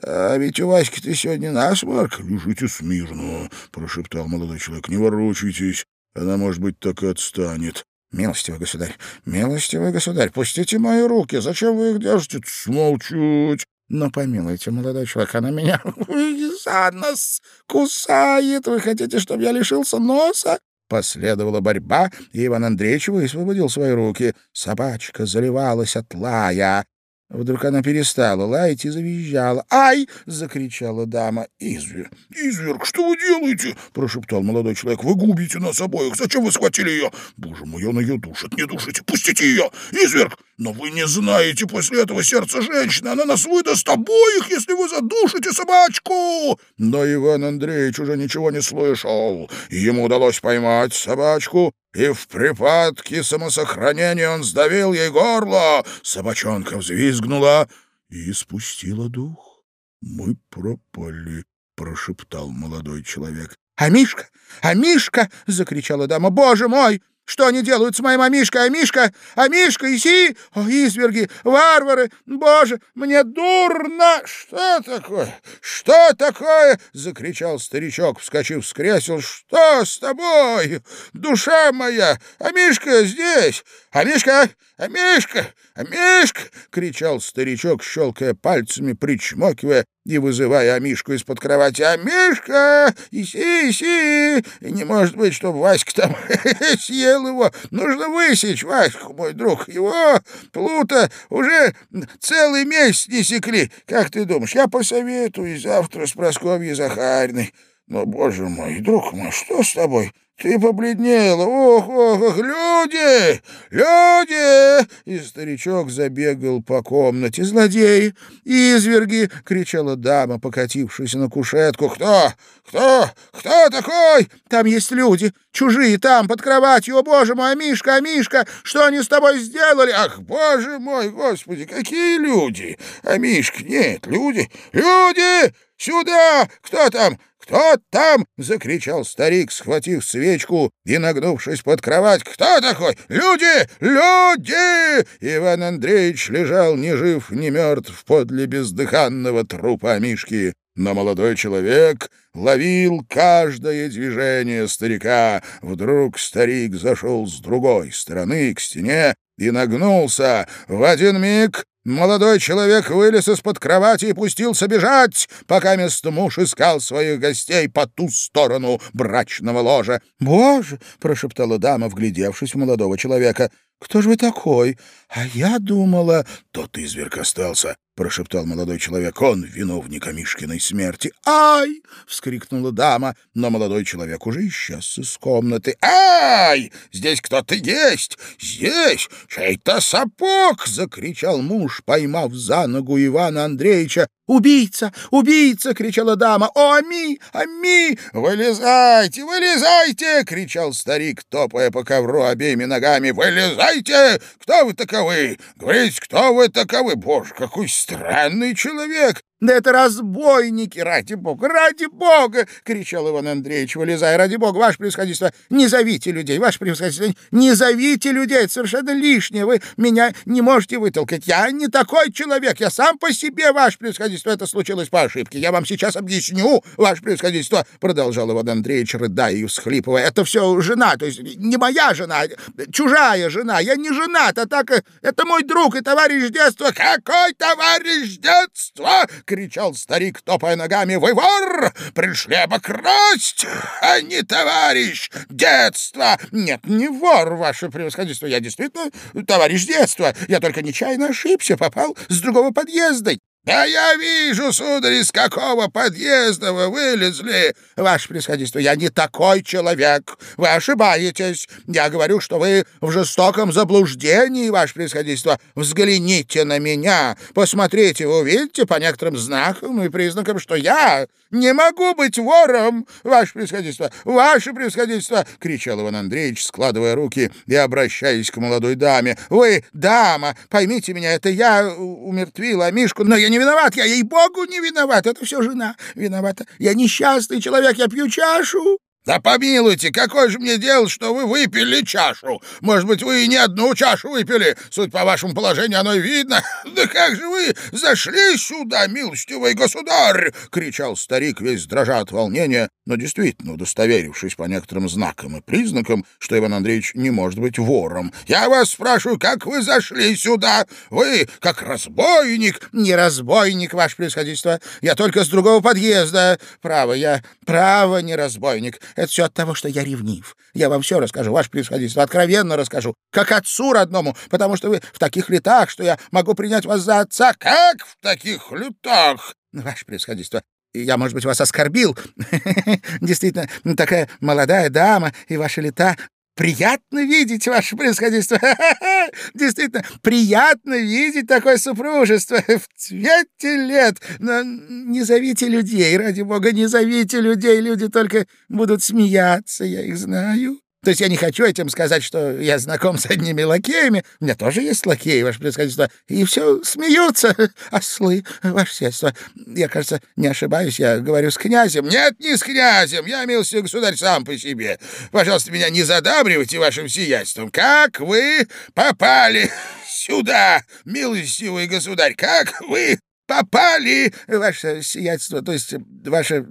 А ведь у Васьки-то сегодня насморк. — Лежите смирно, — прошептал молодой человек. — Не ворочайтесь. Она, может быть, так и отстанет. — Милостивый государь, милостивый государь, пустите мои руки. Зачем вы их держите? — Смолчуть. Но помилуйте, молодой человек, она меня (laughs) за нос кусает. Вы хотите, чтобы я лишился носа? Последовала борьба, и Иван Андреевич высвободил свои руки. Собачка заливалась от лая. Вдруг она перестала лаять и завизжала. «Ай!» — закричала дама. «Изверг! Изверг! Что вы делаете?» — прошептал молодой человек. «Вы губите нас обоих! Зачем вы схватили ее? Боже мой, он ее душит! Не душите! Пустите ее! Изверг! Но вы не знаете после этого сердца женщины! Она нас выдаст обоих, если вы задушите собачку!» Но Иван Андреевич уже ничего не слышал, ему удалось поймать собачку и в припадке самосохранения он сдавил ей горло. Собачонка взвизгнула и спустила дух. «Мы пропали», — прошептал молодой человек. «А Мишка! А Мишка!» — закричала дама. «Боже мой! Что они делают с моим Амишкой? Амишка! Амишка, иси! О, изверги! Варвары! Боже, мне дурно! Что такое? Что такое? — закричал старичок, вскочив с кресел. Что с тобой? Душа моя! Амишка здесь! Амишка! Амишка! Амишка! — кричал старичок, щелкая пальцами, причмокивая и вызывая Амишку из-под кровати. «Амишка! Иси, иси! Не может быть, чтобы Васька там (laughs) съел его. Нужно высечь Ваську, мой друг. Его, Плута, уже целый месяц не секли. Как ты думаешь, я посоветую завтра с Прасковьей Захарной. Но, боже мой, друг мой, что с тобой? Ты побледнела. Ох, ох, ох, люди! Люди! И старичок забегал по комнате. Злодеи! Изверги! — кричала дама, покатившись на кушетку. Кто? Кто? Кто такой? Там есть люди. Чужие там, под кроватью. О, боже мой, а Мишка, а Мишка, что они с тобой сделали? Ах, боже мой, господи, какие люди! А Мишка, нет, люди, люди! Сюда! Кто там? «Кто там?» — закричал старик, схватив свечку и нагнувшись под кровать. «Кто такой? Люди! Люди!» Иван Андреевич лежал ни жив, ни мертв подле бездыханного трупа Мишки. Но молодой человек ловил каждое движение старика. Вдруг старик зашел с другой стороны к стене и нагнулся. В один миг Молодой человек вылез из-под кровати и пустился бежать, пока место муж искал своих гостей по ту сторону брачного ложа. «Боже!» — прошептала дама, вглядевшись в молодого человека. «Кто же вы такой? А я думала...» «Тот изверг остался», — прошептал молодой человек. «Он виновник Амишкиной смерти». «Ай!» — вскрикнула дама, но молодой человек уже исчез из комнаты. «Ай! Здесь кто-то есть! Здесь! Чей-то сапог!» — закричал муж, поймав за ногу Ивана Андреевича. «Убийца! Убийца!» — кричала дама. «О, Ами! Ами! Вылезайте! Вылезайте!» — кричал старик, топая по ковру обеими ногами. «Вылезайте! Кто вы таковы? Говорите, кто вы таковы? Боже, какой странный человек! «Да это разбойники! Ради бога! Ради бога!» — кричал Иван Андреевич, вылезая. «Ради бога, ваше превосходительство, не зовите людей! Ваше превосходительство, не зовите людей! Это совершенно лишнее! Вы меня не можете вытолкать! Я не такой человек! Я сам по себе, ваше превосходительство! Это случилось по ошибке! Я вам сейчас объясню, ваше превосходительство!» — продолжал Иван Андреевич, рыдая и всхлипывая. «Это все жена, то есть не моя жена, чужая жена! Я не женат, а так это мой друг и товарищ детства!» «Какой товарищ детства?» Кричал старик, топая ногами. «Вы вор! Пришли обокрасть, а не товарищ детства!» «Нет, не вор, ваше превосходительство. Я действительно товарищ детства. Я только нечаянно ошибся, попал с другого подъезда. «Да я вижу, сударь, из какого подъезда вы вылезли!» «Ваше происходительство, я не такой человек. Вы ошибаетесь. Я говорю, что вы в жестоком заблуждении, ваше происходительство. Взгляните на меня. Посмотрите, вы увидите по некоторым знакам и признакам, что я не могу быть вором, ваше происходительство. Ваше происходительство!» — кричал Иван Андреевич, складывая руки и обращаясь к молодой даме. «Вы, дама, поймите меня, это я умертвила Мишку, но я не виноват, я ей-богу не виноват, это все жена виновата. Я несчастный человек, я пью чашу, «Да помилуйте, какое же мне дело, что вы выпили чашу? Может быть, вы и не одну чашу выпили? Суть по вашему положению, оно и видно. (laughs) Да как же вы зашли сюда, милостивый государь?» — кричал старик, весь дрожа от волнения, но действительно удостоверившись по некоторым знакам и признакам, что Иван Андреевич не может быть вором. «Я вас спрашиваю, как вы зашли сюда? Вы как разбойник?» «Не разбойник, ваше происходительство. Я только с другого подъезда. Право, я право не разбойник». Это все от того, что я ревнив. Я вам все расскажу, ваше превосходительство, откровенно расскажу, как отцу родному, потому что вы в таких летах, что я могу принять вас за отца. Как в таких летах? Ваше превосходительство, я, может быть, вас оскорбил. (laughs) Действительно, такая молодая дама и ваши лета Приятно видеть ваше происходительство. (laughs) Действительно, приятно видеть такое супружество (laughs) в цвете лет. Но не зовите людей, ради бога, не зовите людей. Люди только будут смеяться, я их знаю. То есть я не хочу этим сказать, что я знаком с одними лакеями. У меня тоже есть лакеи, ваше происходительство. И все смеются. Ослы, ваше сельство. Я, кажется, не ошибаюсь, я говорю с князем. Нет, не с князем. Я, милостивый государь, сам по себе. Пожалуйста, меня не задабривайте вашим сиятельством. Как вы попали сюда, милостивый государь? Как вы попали? Ваше сиятельство, то есть ваше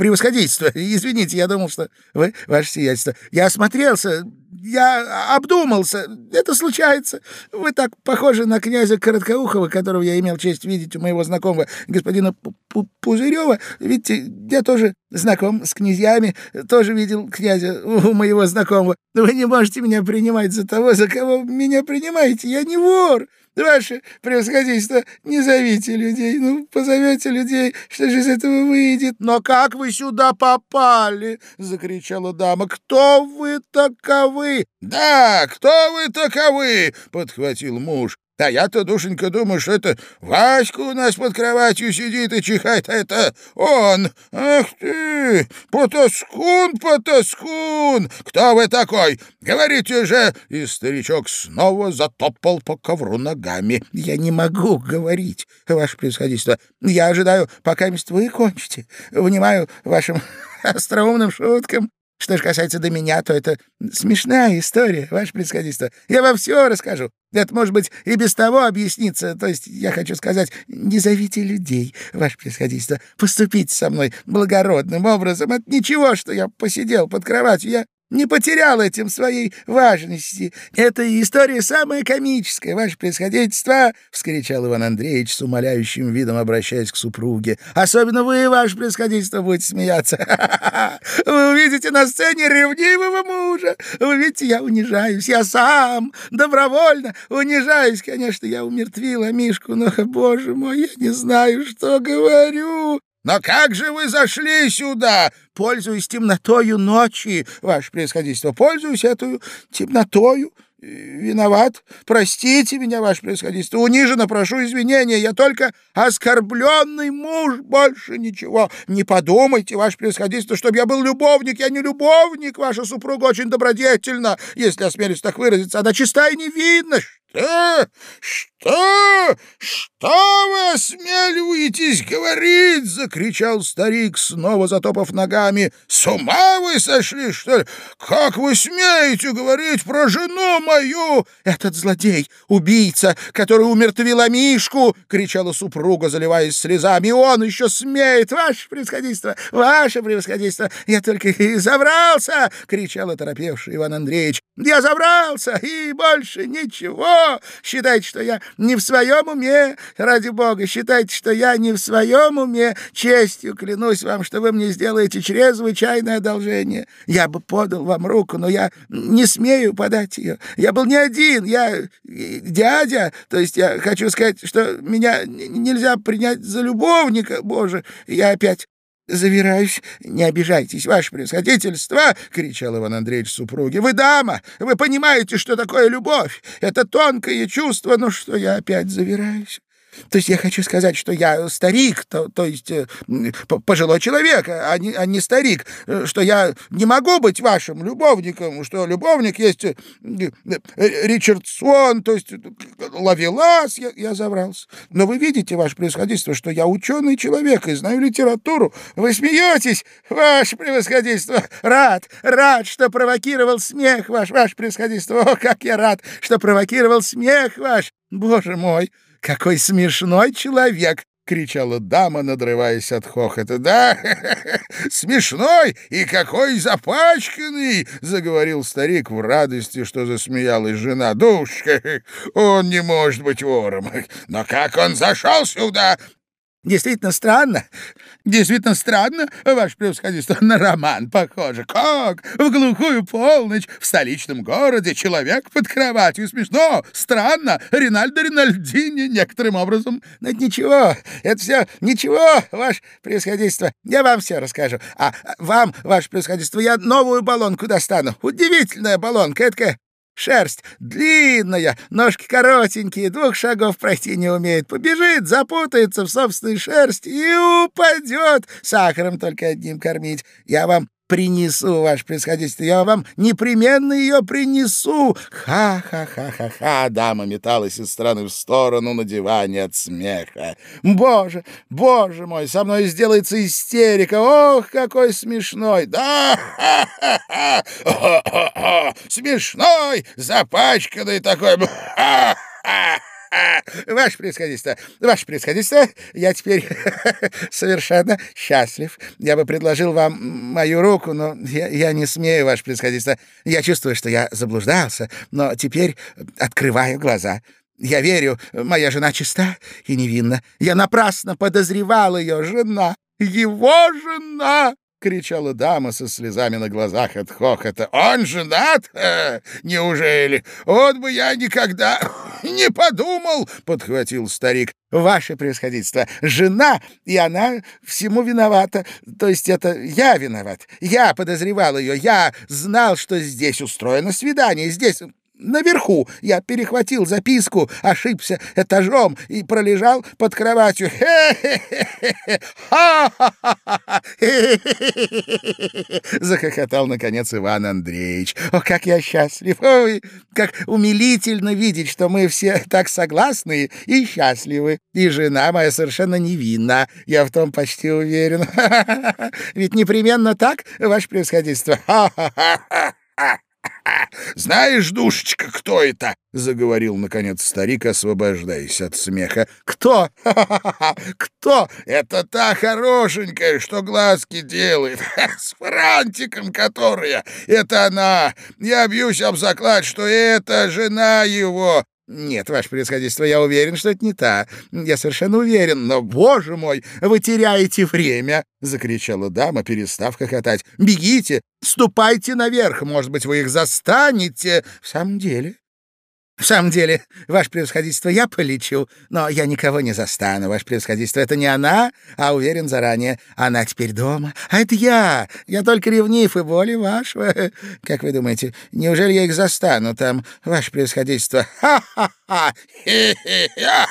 превосходительство, извините, я думал, что вы, ваше сиятельство. Я осмотрелся, я обдумался. Это случается. Вы так похожи на князя Короткоухова, которого я имел честь видеть у моего знакомого господина Пузырева. Видите, я тоже знаком с князьями, тоже видел князя у моего знакомого. Вы не можете меня принимать за того, за кого меня принимаете. Я не вор. Ваше превосходительство, не зовите людей. Ну, позовете людей, что же из этого выйдет? Но как вы сюда попали? — закричала дама. Кто вы таковы? Да, кто вы таковы? — подхватил муж. А я-то, душенька, думаю, что это Васька у нас под кроватью сидит и чихает, а это он. Ах ты, потаскун, потаскун! Кто вы такой? Говорите же!» И старичок снова затопал по ковру ногами. «Я не могу говорить, ваше превосходительство. Я ожидаю, пока вы кончите. Внимаю вашим (laughs) остроумным шуткам. Что же касается до меня, то это смешная история, ваше происходительство. Я вам все расскажу. Это, может быть, и без того объяснится. То есть, я хочу сказать, не зовите людей, ваше происходительство. Поступите со мной благородным образом. Это ничего, что я посидел под кроватью. Я не потерял этим своей важности. Это история самая комическая, ваше происходительство, — вскричал Иван Андреевич с умоляющим видом, обращаясь к супруге. Особенно вы, ваше происходительство, будете смеяться. (laughs) Вы увидите на сцене ревнивого мужа. Вы видите, я унижаюсь, я сам, добровольно унижаюсь. Конечно, я умертвила Мишку, но, боже мой, я не знаю, что говорю. Но как же вы зашли сюда? Пользуюсь темнотою ночи, ваше происходительство, пользуюсь эту темнотою. Виноват. Простите меня, ваше происходительство. Униженно прошу извинения. Я только оскорбленный муж, больше ничего. Не подумайте, ваше происходительство, чтобы я был любовник. Я не любовник. Ваша супруга очень добродетельна, если осмелюсь так выразиться. Она чиста и невинна. «Что? Что? Что вы осмеливаетесь говорить?» — закричал старик, снова затопав ногами. «С ума вы сошли, что ли? Как вы смеете говорить про жену мою?» «Этот злодей, убийца, который умертвил Мишку!» — кричала супруга, заливаясь слезами. «Он еще смеет! Ваше превосходительство! Ваше превосходительство! Я только и забрался!» — кричал оторопевший Иван Андреевич. Я забрался, и больше ничего. Считайте, что я не в своем уме, ради бога, считайте, что я не в своем уме. Честью клянусь вам, что вы мне сделаете чрезвычайное одолжение. Я бы подал вам руку, но я не смею подать ее. Я был не один, я дядя, то есть я хочу сказать, что меня нельзя принять за любовника, боже, я опять «Завираюсь, не обижайтесь, ваше превосходительство!» — кричал Иван Андреевич супруге. «Вы дама! Вы понимаете, что такое любовь! Это тонкое чувство, но что я опять завираюсь!» То есть я хочу сказать, что я старик, то, то есть э, пожилой человек, а не, а не старик, э, что я не могу быть вашим любовником, что любовник есть э, Ричардсон, то есть Лавелас, я, я заврался. Но вы видите, ваше превосходительство, что я ученый человек и знаю литературу. Вы смеетесь, ваше превосходительство. Рад, рад, что провокировал смех ваш, ваше превосходительство. О, как я рад, что провокировал смех ваш. Боже мой! Какой смешной человек!» — кричала дама, надрываясь от хохота. «Да, (laughs) смешной и какой запачканный!» — заговорил старик в радости, что засмеялась жена. «Душка, (laughs) он не может быть вором. (laughs) Но как он зашел сюда? Действительно странно. Действительно странно, ваше превосходительство, на роман похоже. Как? В глухую полночь в столичном городе человек под кроватью. Смешно, странно. Ринальдо Ринальдини некоторым образом. Но это ничего, это все ничего, ваше превосходительство. Я вам все расскажу. А вам, ваше превосходительство, я новую баллонку достану. Удивительная баллонка, эткая Шерсть длинная, ножки коротенькие, двух шагов пройти не умеет. Побежит, запутается в собственной шерсти и упадет. Сахаром только одним кормить. Я вам принесу, ваше происходительство, я вам непременно ее принесу. Ха-ха-ха-ха-ха, дама металась из стороны в сторону на диване от смеха. Боже, боже мой, со мной сделается истерика. Ох, какой смешной. Да, ха-ха-ха, смешной, запачканный такой. Ха-ха-ха. (laughs) Ваше происходительство, ваше происходительство, я теперь (laughs) совершенно счастлив. Я бы предложил вам мою руку, но я, я не смею, ваше происходительство. Я чувствую, что я заблуждался, но теперь открываю глаза. Я верю, моя жена чиста и невинна. Я напрасно подозревал ее, жена, его жена. — кричала дама со слезами на глазах от хохота. «Он женат? Э, неужели? Вот бы я никогда (coughs) не подумал!» — подхватил старик. «Ваше превосходительство, жена, и она всему виновата. То есть это я виноват. Я подозревал ее. Я знал, что здесь устроено свидание. Здесь наверху. Я перехватил записку, ошибся этажом и пролежал под кроватью. Захохотал, наконец, Иван Андреевич. О, как я счастлив! Ой, как умилительно видеть, что мы все так согласны и счастливы. И жена моя совершенно невинна. Я в том почти уверен. Ведь непременно так, ваше превосходительство. Ха-ха-ха! (laughs) «Знаешь, душечка, кто это?» — заговорил, наконец, старик, освобождаясь от смеха. «Кто? (laughs) Кто? Это та хорошенькая, что глазки делает, (laughs) с франтиком которая. Это она. Я бьюсь об заклад, что это жена его. «Нет, ваше превосходительство, я уверен, что это не та. Я совершенно уверен, но, боже мой, вы теряете время!» — закричала дама, перестав хохотать. «Бегите! Ступайте наверх! Может быть, вы их застанете!» «В самом деле, в самом деле, ваше превосходительство, я полечу, но я никого не застану, ваше превосходительство. Это не она, а уверен заранее, она теперь дома. А это я. Я только ревнив и более вашего. (laughs) Как вы думаете, неужели я их застану там, ваше превосходительство? (laughs) Ха-ха-ха! Хе-хе-ха!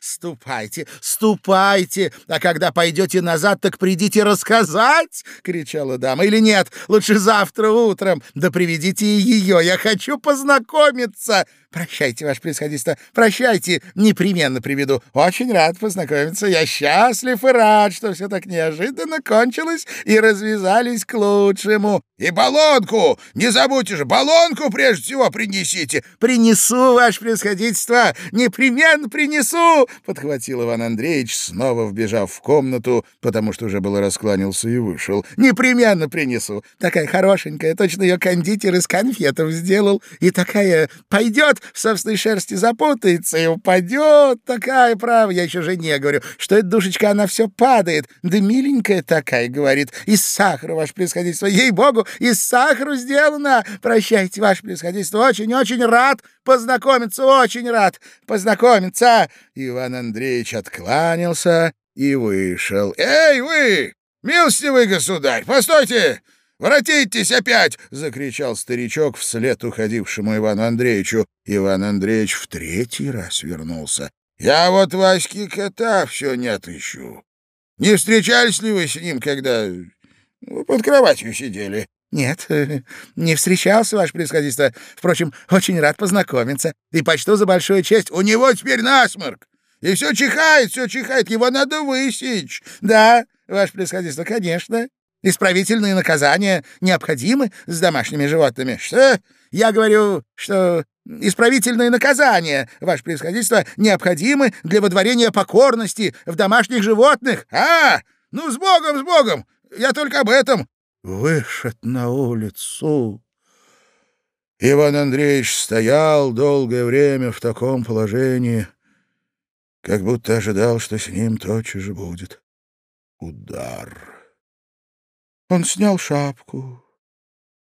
«Ступайте, ступайте, а когда пойдете назад, так придите рассказать!» — кричала дама. «Или нет, лучше завтра утром, да приведите ее, я хочу познакомиться!» Прощайте, ваше происходительство, прощайте, непременно приведу. Очень рад познакомиться, я счастлив и рад, что все так неожиданно кончилось и развязались к лучшему. И баллонку! Не забудьте же, баллонку прежде всего принесите. Принесу, ваше происходительство, непременно принесу!» — подхватил Иван Андреевич, снова вбежав в комнату, потому что уже было раскланялся и вышел. «Непременно принесу! Такая хорошенькая, точно ее кондитер из конфетов сделал, и такая пойдет, в собственной шерсти запутается и упадет, такая, права, я еще жене говорю, что эта душечка, она все падает, да миленькая такая, говорит, из сахара, ваше происходительство, ей-богу, из сахара сделано! Прощайте, ваше происходительство, очень-очень рад познакомиться, очень рад познакомиться!» Иван Андреевич откланялся и вышел. «Эй, вы, милостивый государь, постойте! Воротитесь опять!» — закричал старичок вслед уходившему Ивану Андреевичу. Иван Андреевич в третий раз вернулся. «Я вот Васьки кота все не отыщу. Не встречались ли вы с ним, когда под кроватью сидели?» «Нет, (laughs) не встречался, ваше происходительство. Впрочем, очень рад познакомиться. И почту за большую честь. У него теперь насморк. И все чихает, все чихает. Его надо высечь». «Да, ваше происходительство, конечно. Исправительные наказания необходимы с домашними животными». «Что?» «Я говорю, что исправительные наказания, ваше происходительство, необходимы для водворения покорности в домашних животных». «А, ну, с Богом, с Богом! Я только об этом вышед на улицу. Иван Андреевич стоял долгое время в таком положении, как будто ожидал, что с ним тотчас же будет удар. Он снял шапку,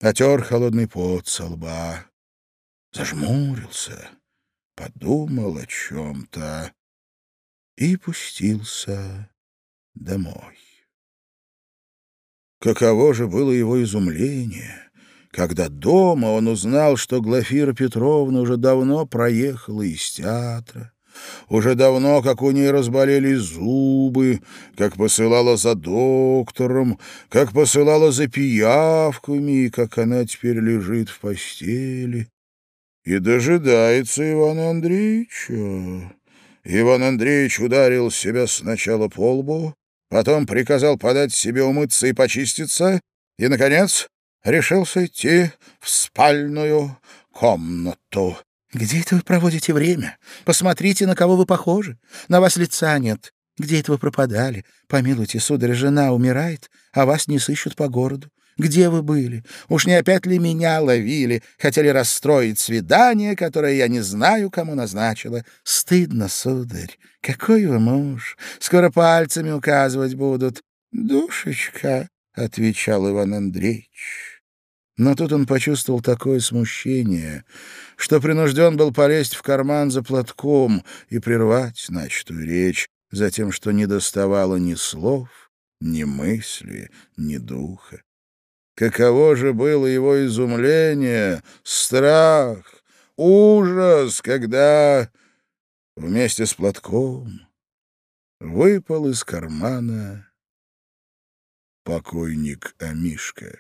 отер холодный пот со лба, зажмурился, подумал о чем-то и пустился домой. Каково же было его изумление, когда дома он узнал, что Глафира Петровна уже давно проехала из театра, уже давно, как у ней разболели зубы, как посылала за доктором, как посылала за пиявками, и как она теперь лежит в постели и дожидается Ивана Андреевича. Иван Андреевич ударил себя сначала по лбу, потом приказал подать себе умыться и почиститься, и, наконец, решился идти в спальную комнату. «Где это вы проводите время? Посмотрите, на кого вы похожи. На вас лица нет. Где это вы пропадали? Помилуйте, сударь, жена умирает, а вас не сыщут по городу. Где вы были? Уж не опять ли меня ловили? Хотели расстроить свидание, которое я не знаю, кому назначила. Стыдно, сударь. Какой вы муж? Скоро пальцами указывать будут. Душечка, — отвечал Иван Андреевич. Но тут он почувствовал такое смущение, что принужден был полезть в карман за платком и прервать начатую речь, за тем, что не доставало ни слов, ни мысли, ни духа. Каково же было его изумление, страх, ужас, когда вместе с платком выпал из кармана покойник Амишка.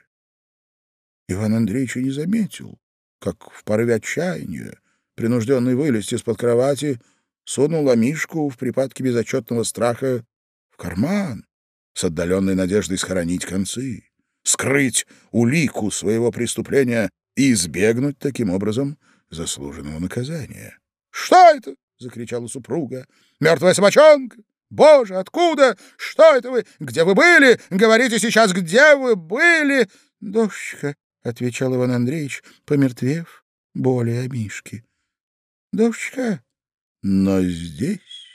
Иван Андреевич не заметил, как в порыве отчаяния, принужденный вылезть из-под кровати, сунул Амишку в припадке безотчетного страха в карман с отдаленной надеждой схоронить концы скрыть улику своего преступления и избегнуть таким образом заслуженного наказания. «Что это?» — закричала супруга. «Мертвая собачонка! Боже, откуда? Что это вы? Где вы были? Говорите сейчас, где вы были?» «Душечка», — отвечал Иван Андреевич, помертвев, более о Мишке. «Душечка, но здесь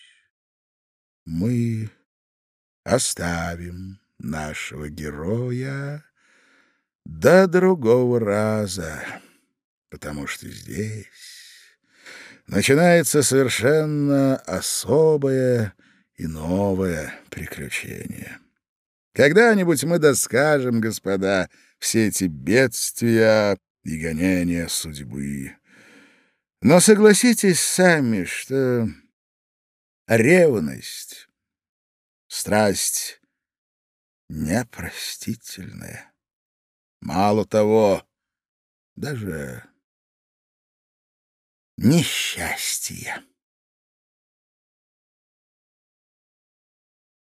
мы оставим нашего героя до другого раза, потому что здесь начинается совершенно особое и новое приключение. Когда-нибудь мы доскажем, господа, все эти бедствия и гонения судьбы. Но согласитесь сами, что ревность, страсть непростительное. Мало того, даже несчастье.